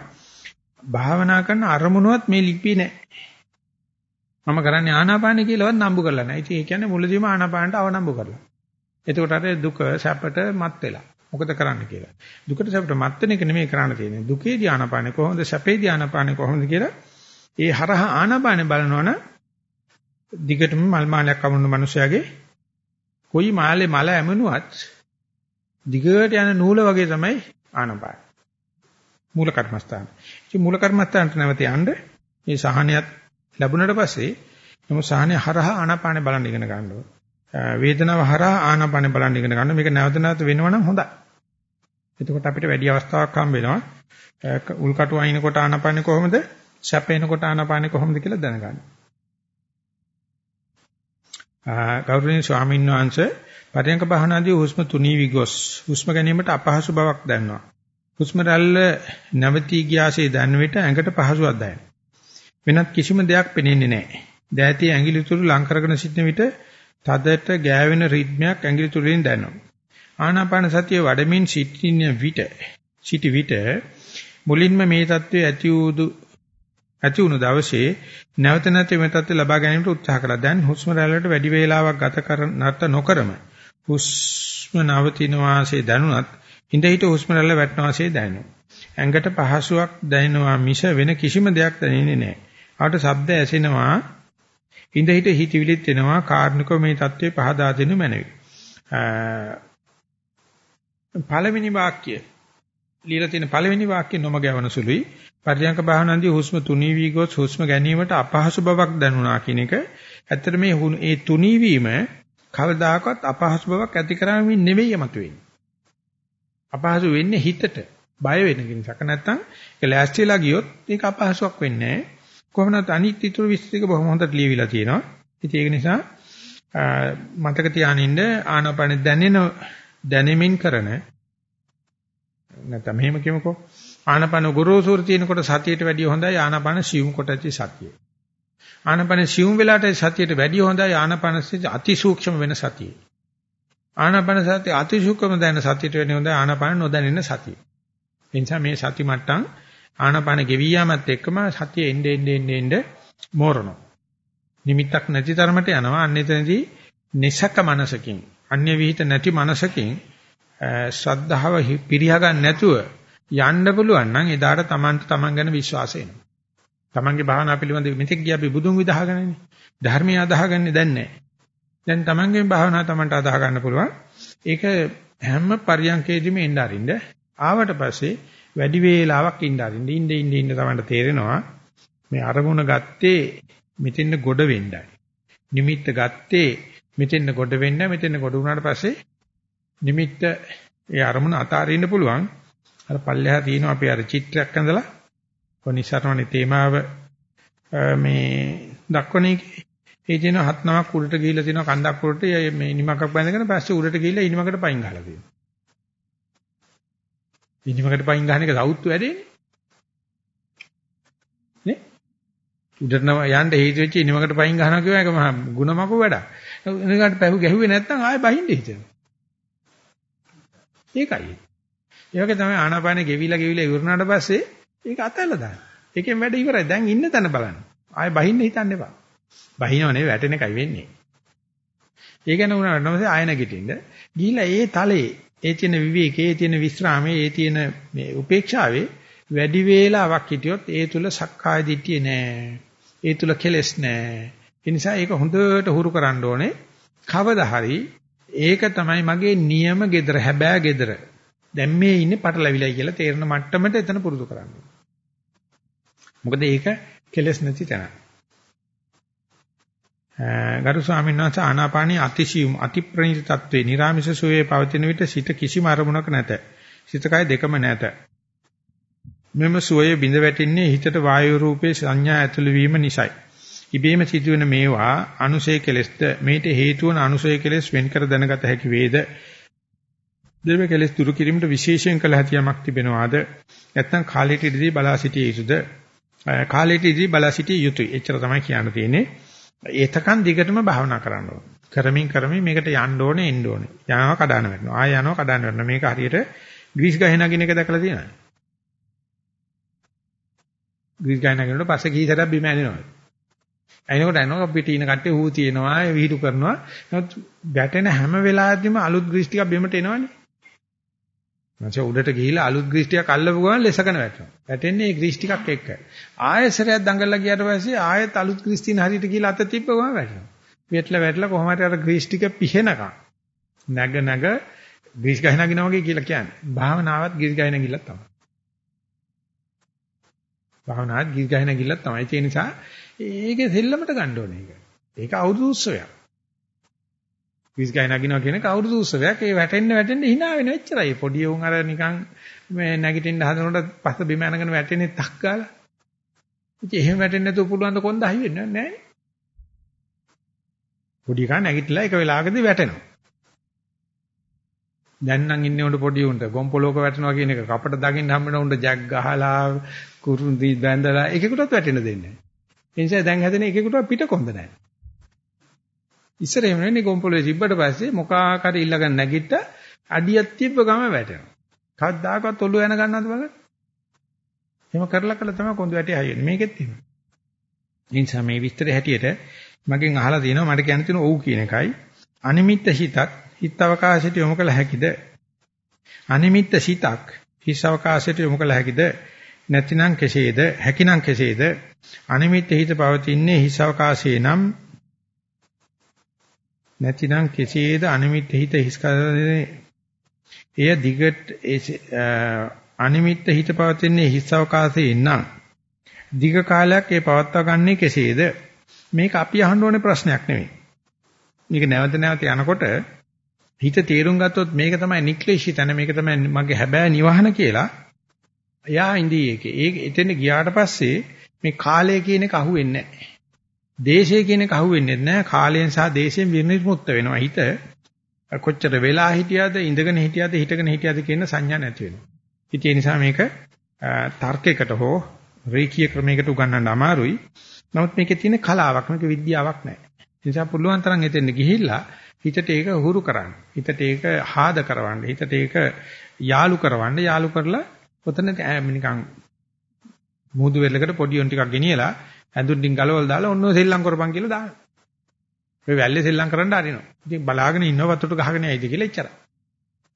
භාවනා කරන අරමුණවත් මේ ලිපියේ නැහැ. මම කරන්නේ ආනාපාන කියලාවත් නම්බු කරලා නැහැ. ඉතින් ඒ කියන්නේ මුලදීම ආනාපානට අවනම්බු කරලා. එතකොට අර දුක සැපට මත් වෙලා. මොකද කරන්න කියලා. දුකට සැපට මත් වෙන එක නෙමෙයි කරන්න තියෙන්නේ. දුකේ ධානාපානේ කොහොමද සැපේ ධානාපානේ කොහොමද කියලා ඒ හරහා ආනාපානේ බලනවනම් දිගටම මල් මාලයක් අමුණන මිනිසයාගේ කොයි මාලේ මල ඇමනුවත් දිගට යන නූල වගේ තමයි ආනාපාන. මූල කර්මස්ථාන. ඉතින් මූල කර්මස්ථානට නැවත යන්න මේ සහනයත් ලැබුණට පස්සේ එමු සහනය හරහා ආනාපානේ බලන්න ඉගෙන ගන්න ඕනේ. වේදනාව හරහා ආනාපානෙ බලන්න ඉගෙන ගන්න. මේක නැවත නැවත වෙනවනම් හොඳයි. එතකොට අපිට වැඩි අවස්ථාවක් හම්බ වෙනවා. උල්කටු අයින්කොට ආනාපානෙ කොහොමද? සැපේනකොට ආනාපානෙ කොහොමද කියලා දැනගන්න. ගෞරවනීය ස්වාමීන් වහන්සේ පරයන්ක භාවනාදී හුස්ම තුනීවි ගොස් හුස්ම ගැනීමට අපහසු බවක් දැනෙනවා. හුස්ම රැල්ල නැවතී ගියාසේ දැන විට ඇඟට පහසුවක් දැනෙනවා. වෙනත් කිසිම දෙයක් පෙනෙන්නේ නැහැ. දෑතේ ඇඟිලි තුරු ලං කරගෙන සිටන විට තදට ගෑවෙන රිද්මයක් ඇඟිලි තුලින් දැනෙනවා. ආනාපාන සතිය වඩමින් සිටින විට සිටි විට මුලින්ම මේ தત્ත්වයේ ඇති වූදු ඇති වුණු දවසේ නැවත නැවත මේ தත්ත්වය ලබා ගැනීමට උත්සාහ කළා. දැන් හුස්ම රැල්ලට වැඩි වේලාවක් ගත කර නැත නොකරම හුස්ම නවතින වාසේ දැනුණත් හිඳ හිට හුස්ම රැල්ල වැටෙන වාසේ දැනෙනවා. ඇඟට පහසුවක් දැනෙනවා මිස වෙන කිසිම දෙයක් දැනෙන්නේ නැහැ. ආට ශබ්ද ඇසෙනවා හිඳ හිට හිතවිලිත් වෙනවා කාර්ණිකව මේ தત્ත්වය පහදා දෙනු මැනවි. පළවෙනි වාක්‍ය ලියලා තියෙන පළවෙනි වාක්‍ය නොම ගැවන සුළුයි. පරියංක භාවනාවේදී හුස්ම තුනී වී ගොස් හුස්ම ගැනීමට අපහසු බවක් දැනුණා කියන එක ඇත්තට මේ ඒ තුනී වීම කවදාකවත් අපහසු බවක් ඇති කරන්නේ නෙවෙයි යමතු අපහසු වෙන්නේ හිතට. බය වෙන කෙනසක නැත්තම් ඒක ලෑස්තිලා ගියොත් ඒක අපහසුයක් වෙන්නේ නැහැ. කොහොමද අනිත් ඊතුරු විශ්තික බොහොම හොඳට ලියවිලා තියෙනවා. ඉතින් ඒක නිසා මතක තියානින්න ආනාපානෙ දැනෙන දැනෙමින් කරන නැත්නම් මෙහෙම කියමුකෝ ආනාපාන ගුරුසුර තියෙනකොට සතියට වැඩිය හොඳයි ආනාපාන සියුම් කොට ඇති සතිය. ආනාපාන සියුම් වෙලාට සතියට වැඩිය හොඳයි ආනාපාන අති සූක්ෂම වෙන සතිය. ආනාපාන සතිය අති සූක්ෂම දැන සතියට වෙන්නේ හොඳයි ආනාපාන නොදැනෙන සතිය. ඒ නිසා මේ සති මට්ටම් ආනාපාන ගෙවි යාමත් එක්කම සතිය එnde ende ende ende මෝරනවා. නිමිත්තක් නැති තරමට යනවා. අන්න එතනදී නිසක මනසකින්, අන්‍ය විහිිත නැති මනසකින් ශ්‍රද්ධාව පිරිහ ගන්න නැතුව යන්න පුළුවන් නම් එදාට Tamanට Taman ගැන විශ්වාසය එනවා. Tamanගේ භාවනා පිළිබඳ මෙතෙක් ගියා අපි බුදුන් විදහාගන්නේ. ධර්මය අදහගන්නේ දැන් නැහැ. දැන් Tamanගේ භාවනා Tamanට අදහ ගන්න පුළුවන්. ඒක හැම පරියන්කේදීම එන්න අරින්න. ආවට පස්සේ වැඩි වේලාවක් ඉන්න අරින්න. ඉන්න ඉන්න ඉන්න Tamanට තේරෙනවා මේ අරමුණ ගත්තේ මෙතෙන්න ගොඩ වෙන්නයි. නිමිත්ත ගත්තේ මෙතෙන්න ගොඩ වෙන්න මෙතෙන්න ගොඩ වුණාට පස්සේ නිමිත්ත ඒ අරමුණ අතාරින්න පුළුවන්. අර පල්ලෙහා තියෙන අපි අර චිත්‍රයක් ඇඳලා කොනිසරණේ තේමාව මේ දක්වන එකේ ඒ තියෙන හත් නමක් උඩට ගිහිල්ලා තියෙනවා කන්දක් උඩට මේ ඉනිමකක් බැඳගෙන පස්සේ උඩට ගිහිල්ලා ඉනිමකට පයින් ගහලා තියෙනවා. ඉනිමකට පයින් ගහන එක සවුත්තු වැඩේනේ. නේ? උඩට නම යන්න හේතු වෙච්ච ඉනිමකට පයින් ගහනවා කියව එක මහා ಗುಣමක වැඩක්. එනකට පැහු ගැහුවේ නැත්නම් ආයෙ බහින්න හිතෙනවා. ඒකයි. ඒ වගේ තමයි ආනාපානෙ ගෙවිලා ගෙවිලා ඉවරනාට පස්සේ ඒක අතල්ලා දාන්න. ඒකෙන් වැඩ ඉවරයි. දැන් ඉන්න තැන බලන්න. ආයෙ බහින්න හිතන්න එපා. බහිනව නෙවෙයි වැටෙන එකයි වෙන්නේ. ඒක නුනාට නමසේ ආය නැගිටින්න. ගිහිල්ලා ඒ තලයේ ඒ තියෙන විවේකයේ ඒ තියෙන විස්රාමයේ ඒ තියෙන මේ උපේක්ෂාවේ වැඩි වේලාවක් හිටියොත් ඒ තුල සක්කාය දිට්ඨිය නෑ. ඒ තුල කෙලෙස් නෑ. ඒ නිසා ඒක හොඳට හුරු කරන්න ඕනේ. කවදා හරි ඒක තමයි මගේ නියම gedara හැබෑ gedara. දැන් මේ ඉන්නේ පටලවිලයි කියලා තේරෙන මට්ටමට එතන පුරුදු කරන්න. මොකද ඒක කෙලස් නැති තැන. ගරු ස්වාමීන් වහන්සේ ආනාපානී අතිශීම් අතිප්‍රණීත තත්වේ නිරාමිෂ සෝයේ පවතින විට සිත කිසිම අරමුණක නැත. සිත කය දෙකම නැත. මෙම සෝයේ බිඳ වැටෙන්නේ හිතට වායු රූපේ සංඥා ඇතුළු වීම නිසායි. ඉබේම සිදුවෙන මේවා අනුසය කෙලෙස්ද මේට හේතු වන අනුසය කෙලෙස් වෙන් කර දැනගත හැකි වේද දෙව කෙලෙස් දුරු කිරීමට විශේෂයෙන් කළ හැකි යමක් තිබෙනවාද නැත්නම් කාලයට ඉදී බලා සිටිය යුතුද කාලයට ඉදී බලා සිටිය යුතුයි. එච්චර තමයි කියන්න තියෙන්නේ. ඒතකන් දිගටම භාවනා කරන්න ඕන. කරමින් කරමින් මේකට යන්න ඕනේ එන්න ඕනේ. යනවා කඩාන වෙනවා ආය යනවා කඩාන වෙනවා මේක හරියට ග්‍රීස් ගහ නගින එක දැකලා තියෙනවද? ග්‍රීස් ගහ නගිනකොට පස්සේ කීසරක් බිම ඇනෙනවා එනකොට එනවා පිට ඉන කට්ටිය හූ තියනවා විහිළු කරනවා. නමුත් ගැටෙන හැම වෙලාවෙදිම අලුත් ග්‍රීස් ටිකක් බිමට එනවනේ. මචං උඩට ගිහිලා අලුත් ග්‍රීස් ටිකක් අල්ලපු ගමන් ලෙසකන වැටෙනවා. වැටෙන්නේ ඒ ග්‍රීස් ටිකක් එක්ක. ආයෙසරයක් දඟලලා ගියාට පස්සේ ආයෙත් අලුත් ග්‍රීස් තියෙන හරියට ගිහිලා අත තිබ්බ ගමන් වැටෙනවා. වෙట్లా වැටලා කොහොම හරි අර ග්‍රීස් ටික පිහෙනකම් නැග නැග ග්‍රීස් ගහ නගිනා වගේ කියලා කියන්නේ. භාවනාවත් ග්‍රීස් ගහ නගිල්ලක් තමයි. භාවනාවත් ග්‍රීස් ගහ නගිල්ලක් තමයි. ඒ නිසා ඒකේ සෙල්ලමට ගන්න ඕනේ ඒක. ඒක අවුරුදු උත්සවයක්. විස් ගයි නගිනවා කියන එක අවුරුදු උත්සවයක්. ඒ වැටෙන්න වැටෙන්න hina වෙන එච්චරයි. පොඩි උන් අර නිකන් මේ නැගිටින්න හදනකොට පස්ස බිම යනගෙන වැටෙන්නේ තක් ගාලා. ඉතින් එහෙම වැටෙන්නේ නැතුව පුළුවන් ද කොන්ද හයි වෙන්නේ නැහැ. පොඩි කා නැගිටලා එක වෙලාවකදී වැටෙනවා. දැන් නම් ඉන්නේ උන්ට පොඩි උන්ට ගොම්පලෝක වැටෙනවා කියන එක කපට දකින්න හම්බෙන උන්ට ජග් ගහලා කුරුඳි බැඳලා එකෙකුටත් වැටෙන්න දෙන්නේ නැහැ. ඒ නිසා දැන් හැදෙන එකෙකුට පිට කොන්ද නැහැ. ඉස්සර එහෙම නෙවෙයි කොම්පොලේ තිබ්බට පස්සේ මොකාක් හරි ඉල්ලගන්න නැගිට අඩියක් තිබ්බ ගම වැටෙනවා. කවදාකවත් ඔළුව යන ගන්නවද බලන්න. එහෙම කරලා කළා තමයි කොඳු වැටේ හයියන්නේ. මේකෙත් එහෙම. ඒ නිසා මේ විස්තරේ හැටියට මගෙන් අහලා තියෙනවා මට කියන්න තියෙන ඔව් කියන එකයි. අනිමිත්ත හිතත් හිත අවකාශයට යොමු කළ හැකිද? අනිමිත්ත සිතක් හිස් අවකාශයට යොමු කළ හැකිද? නැතිනම් කෙසේද? හැකිනම් කෙසේද? අනිමිත් හිත පවතින්නේ හිස් අවකාශයේ නම් නැතිනම් කෙසේද අනිමිත් හිත හිස් කරන්නේ එය දිගට අනිමිත්ත හිත පවතින්නේ හිස් අවකාශයේ නම් දිග කාලයක් ඒ පවත්වා ගන්නේ කෙසේද? මේක අපි අහන්න ඕනේ ප්‍රශ්නයක් නෙවෙයි. මේක නැවත නැවත යනකොට හිත තේරුම් ගත්තොත් මේක තමයි නික්ලේශී තැන මේක තමයි මගේ හැබෑ නිවහන කියලා එයා ඉඳී ඒකේ. ඒක එතන ගියාට පස්සේ මේ කාලය කියන එක අහුවෙන්නේ නැහැ. දේශය කියන එක අහුවෙන්නේ නැහැ. කාලයෙන් සහ දේශයෙන් විනිර්මුක්ත වෙනවා. හිත කොච්චර වෙලා හිටියද ඉඳගෙන හිටියද හිටගෙන හිටියද කියන සංඥා නැති වෙනවා. ඉතින් ඒ නිසා මේක තර්කයකට හෝ රේඛීය ක්‍රමයකට උගන්වන්න අමාරුයි. නමුත් මේකේ තියෙන කලාවක් මේක විද්‍යාවක් නැහැ. ඒ නිසා පුළුවන් තරම් එතෙන් ගිහිල්ලා හිතට ඒක හුරු කරන්න. හිතට ඒක හාද කරවන්න. හිතට ඒක යාලු කරවන්න. යාලු කරලා ඔතන නිකන් මුහුදු වෙලකට පොඩි ඔන් ටිකක් ගෙනියලා ඇඳුම් ටික ගලවලා දාලා ඔන්නෝ සෙල්ලම් කරපන් කියලා දානවා. ඔය වැල්ලේ සෙල්ලම් කරන්න හරිනවා. ඉතින් බලාගෙන ඉන්න වතුරට ගහගෙන යයිද කියලා එච්චරයි.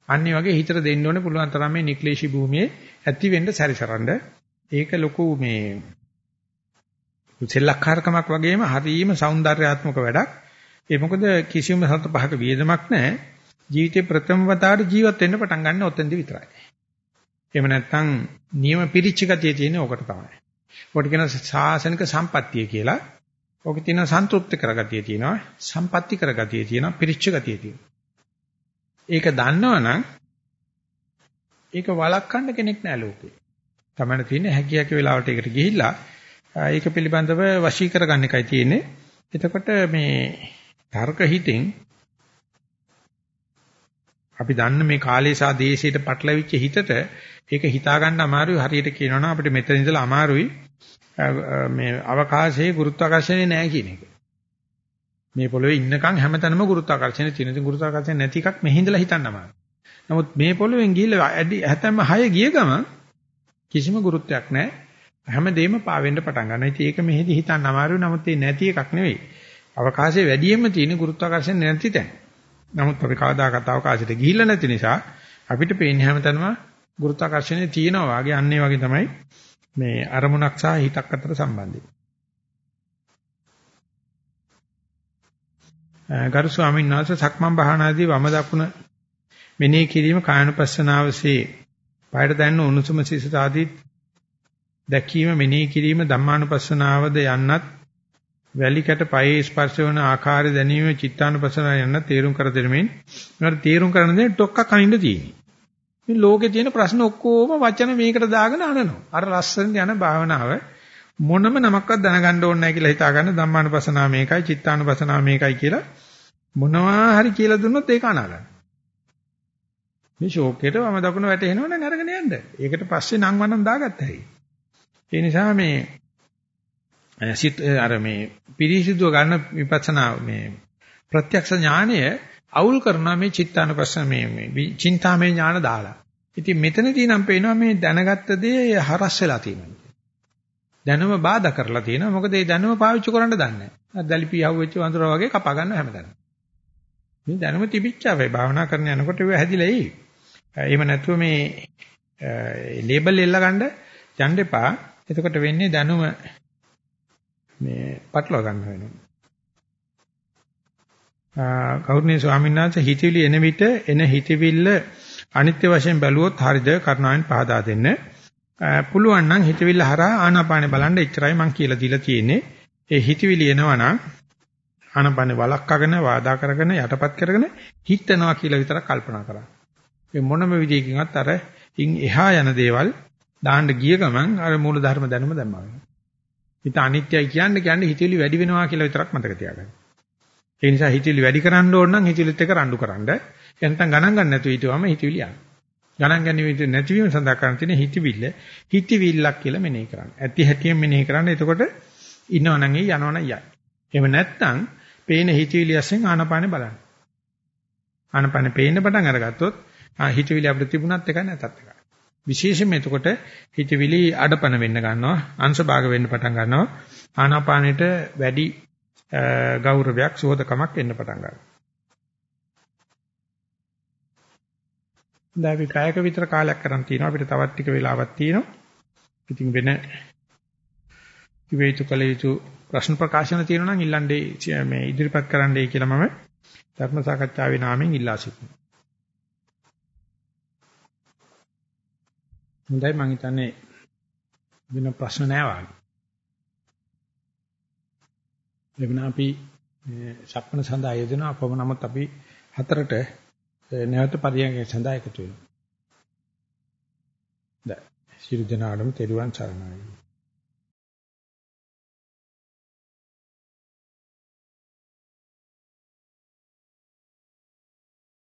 අන්නේ වගේ හිතට දෙන්න ඕනේ පුළුවන් තරම් මේ නික්ලේශී භූමියේ ඇති වෙන්න සැරිසරන්න. ඒක ලොකු මේ සෙල්ලක්කාරකමක් වගේම හරීම సౌందర్యාත්මක වැඩක්. ඒ මොකද කිසිම සත පහක වියදමක් නැහැ. ජීවිතේ ප්‍රථම වතාවට ජීවත් වෙන්න පටන් ගන්න ඔතෙන්දි විතරයි. එහෙම නැත්නම් නියම පිරිච්ච ගතිය තියෙන ඕකට තමයි. ඔකට කියන සාසනික සම්පත්තිය කියලා. ඔක තියෙන සන්තුෂ්ත කරගතිය තියෙනවා. සම්පatti කරගතිය තියෙනවා. පිරිච්ච ගතිය තියෙනවා. ඒක දන්නවනම් ඒක වළක්වන්න කෙනෙක් නෑ ලෝකේ. තමයි තියෙන්නේ හැකිය හැකි වෙලාවට ඒකට ගිහිල්ලා ඒක පිළිබඳව වශී කරගන්න එකයි තියෙන්නේ. එතකොට මේ තර්ක හිතෙන් අපි දන්න මේ කාලේ සහ දේශයට පටලවිච්ච හිතට ඒක හිතා ගන්න අමාරුයි හරියට කියනවනම් අපිට මෙතන ඉඳලා අමාරුයි මේ අවකාශයේ ගුරුත්වාකර්ෂණය නැහැ කියන එක. මේ පොළවේ ඉන්නකන් හැමතැනම ගුරුත්වාකර්ෂණය තියෙන. ඉතින් ගුරුත්වාකර්ෂණය නැති එකක් මෙහිඳලා හිතන්න අමාරුයි. නමුත් මේ පොළවෙන් ගිහිල්ලා හැතැම්ම 6 ගිය ගමන් කිසිම ගුරුත්වයක් නැහැ. හැමදේම පාවෙන්න පටන් ගන්නවා. ඉතින් ඒක මෙහෙදි හිතන්න අමාරුයි. නමුත් ඒ නැති එකක් නෙවෙයි. අවකාශයේ වැඩියෙන්ම තියෙන ගුරුත්වාකර්ෂණ නැති තැන. නමුත් අපි කවදාකවත් අවකාශයට ගිහිල්ලා නැති නිසා අපිට පේන්නේ හැමතැනම ගුරුත්වාකර්ෂණය තියෙනවා වගේ අන්නේ වගේ තමයි මේ අරමුණක් සහ හිතක් අතර සම්බන්ධය. ගරු ස්වාමීන් වහන්සේ සක්මන් භාවනාදී වම දකුණ මෙනෙහි කිරීම කායනුපස්සනාවසේ පායට දැනෙන උණුසුම සිසිත ආදී දැකීම මෙනෙහි කිරීම ධම්මානුපස්සනාවද යන්නත් වැලිකට පයේ ස්පර්ශ වන ආකාරය දැනීම චිත්තානුපස්සනාව යන්න තේරුම් කර දෙමින් මට තේරුම් කරන දේ ඩොක්ක කනින්න තියෙන්නේ. මේ ලෝකේ තියෙන ප්‍රශ්න ඔක්කොම වචන මේකට දාගෙන අනනවා. අර ලස්සන යන භාවනාව මොනම නමක්වත් දැනගන්න ඕනේ නැහැ කියලා හිතා ගන්න ධම්මානුපස්සනාව මේකයි චිත්තානුපස්සනාව මේකයි කියලා මොනවා හරි කියලා දුන්නොත් ඒක අනාගන්න. මේ ෂෝකේට වම දකුණ වැටෙනව නම් අරගෙන යන්න. ඒකට පස්සේ නම් වනම් දාගත්ත හැයි. ඒ නිසා මේ සිත් අර මේ පිරිසිදුව ගන්න විපස්සනා මේ ප්‍රත්‍යක්ෂ ඥානය අවුල් කරනවා මේ චිත්තානුපස්සන මේ මේ චින්තාමය ඥාන දාලා. ඉතින් මෙතනදී නම් පේනවා මේ දැනගත්ත දේ හරස් වෙලා තියෙනවා. දැනුම බාධා කරලා තියෙනවා. මොකද ඒ දැනුම පාවිච්චි කරන්න දන්නේ නැහැ. දලිපි යවුවෙච්ච වඳුර වගේ කපා ගන්න හැමදාම. මේ දැනුම තිබිච්චාවේ භාවනා කරන යනකොට ඒව හැදිලා එයි. එහෙම නැතුව මේ ලේබල් එල්ල ගන්න යන්න එපා. එතකොට වෙන්නේ දැනුම මේ පටලවා ගන්න වෙනවා. කෞර්ණී ස්වාමීන් වහන්සේ හිතවිලි එන විට එන හිතවිල්ල අනිත්‍ය වශයෙන් බැලුවොත් හරිද කරුණාවෙන් පහදා දෙන්න. පුළුවන් නම් හිතවිල්ල හරහා ආනාපානෙ බලන්න එච්චරයි මම කියලා දීලා තියෙන්නේ. ඒ හිතවිලි එනවා නම් ආනාපානෙ වලක්කගෙන වාදා කරගෙන යටපත් කරගෙන හිටනවා කියලා විතරක් කල්පනා කරා. මේ මොනම විදියකින්වත් අර ඉන් එහා යන දේවල් දාන්න ගිය ගමන් අර මූල ධර්ම දැනුම දැම්මා වෙනවා. හිත අනිත්‍යයි කියන්නේ කියන්නේ හිතවිලි වැඩි වෙනවා කියලා විතරක් මතක තියාගන්න. ඒ නිසා හිතවිලි වැඩි කරන්න ඕන නම් හිතවිලිත් එක්ක රණ්ඩු කරන්න. එනතන් ගණන් ගන්න නැතුව හිතුවම හිතවිලි යනවා. ගණන් ගැනීම නැතිවීම සඳහා කරන්න තියෙන හිතවිල්ල හිතවිල්ලක් කියලා මෙනෙහි කරන්න. ඇති හැටියෙන් මෙනෙහි කරන්න. එතකොට ඉන්නවනම් ඒ යනවනම් යයි. එහෙම නැත්නම් පේන හිතවිලි අස්සෙන් ආනපානේ බලන්න. ආනපානේ පේන්න පටන් අරගත්තොත් හිතවිලි අපිට තිබුණත් එකයි නැතත් එකයි. විශේෂයෙන්ම එතකොට හිතවිලි අඩපණ වෙන්න ගන්නවා, අංශ භාග වෙන්න පටන් ගන්නවා. ආනාපානෙට වැඩි ගෞරවයක්, සුහදකමක් එන්න පටන් ගන්නවා. දැන් අපි පැයක විතර කාලයක් කරන් තිනවා අපිට තවත් ටික වෙලාවක් තියෙනවා. ඉතින් වෙන කිවේතු කල යුතු ප්‍රශ්න ප්‍රකාශන තියෙනවා නම් ඉල්ලන්නේ මේ ඉදිරිපත් කරන්නයි කියලා මම ධර්ම සාකච්ඡාවේ නාමයෙන් ඉල්ලා සිටිනවා. හොඳයි මම හිතන්නේ වෙන ප්‍රශ්න නැහැ වගේ. එවන අපි සක්මණ සඳහා යෙදෙනවා කොහොම නමුත් අපි හතරට නැවත පරියන්ක සඳහා එකතු වෙනවා. දැන් සියලු දෙනාටම තෙරුවන් සරණයි.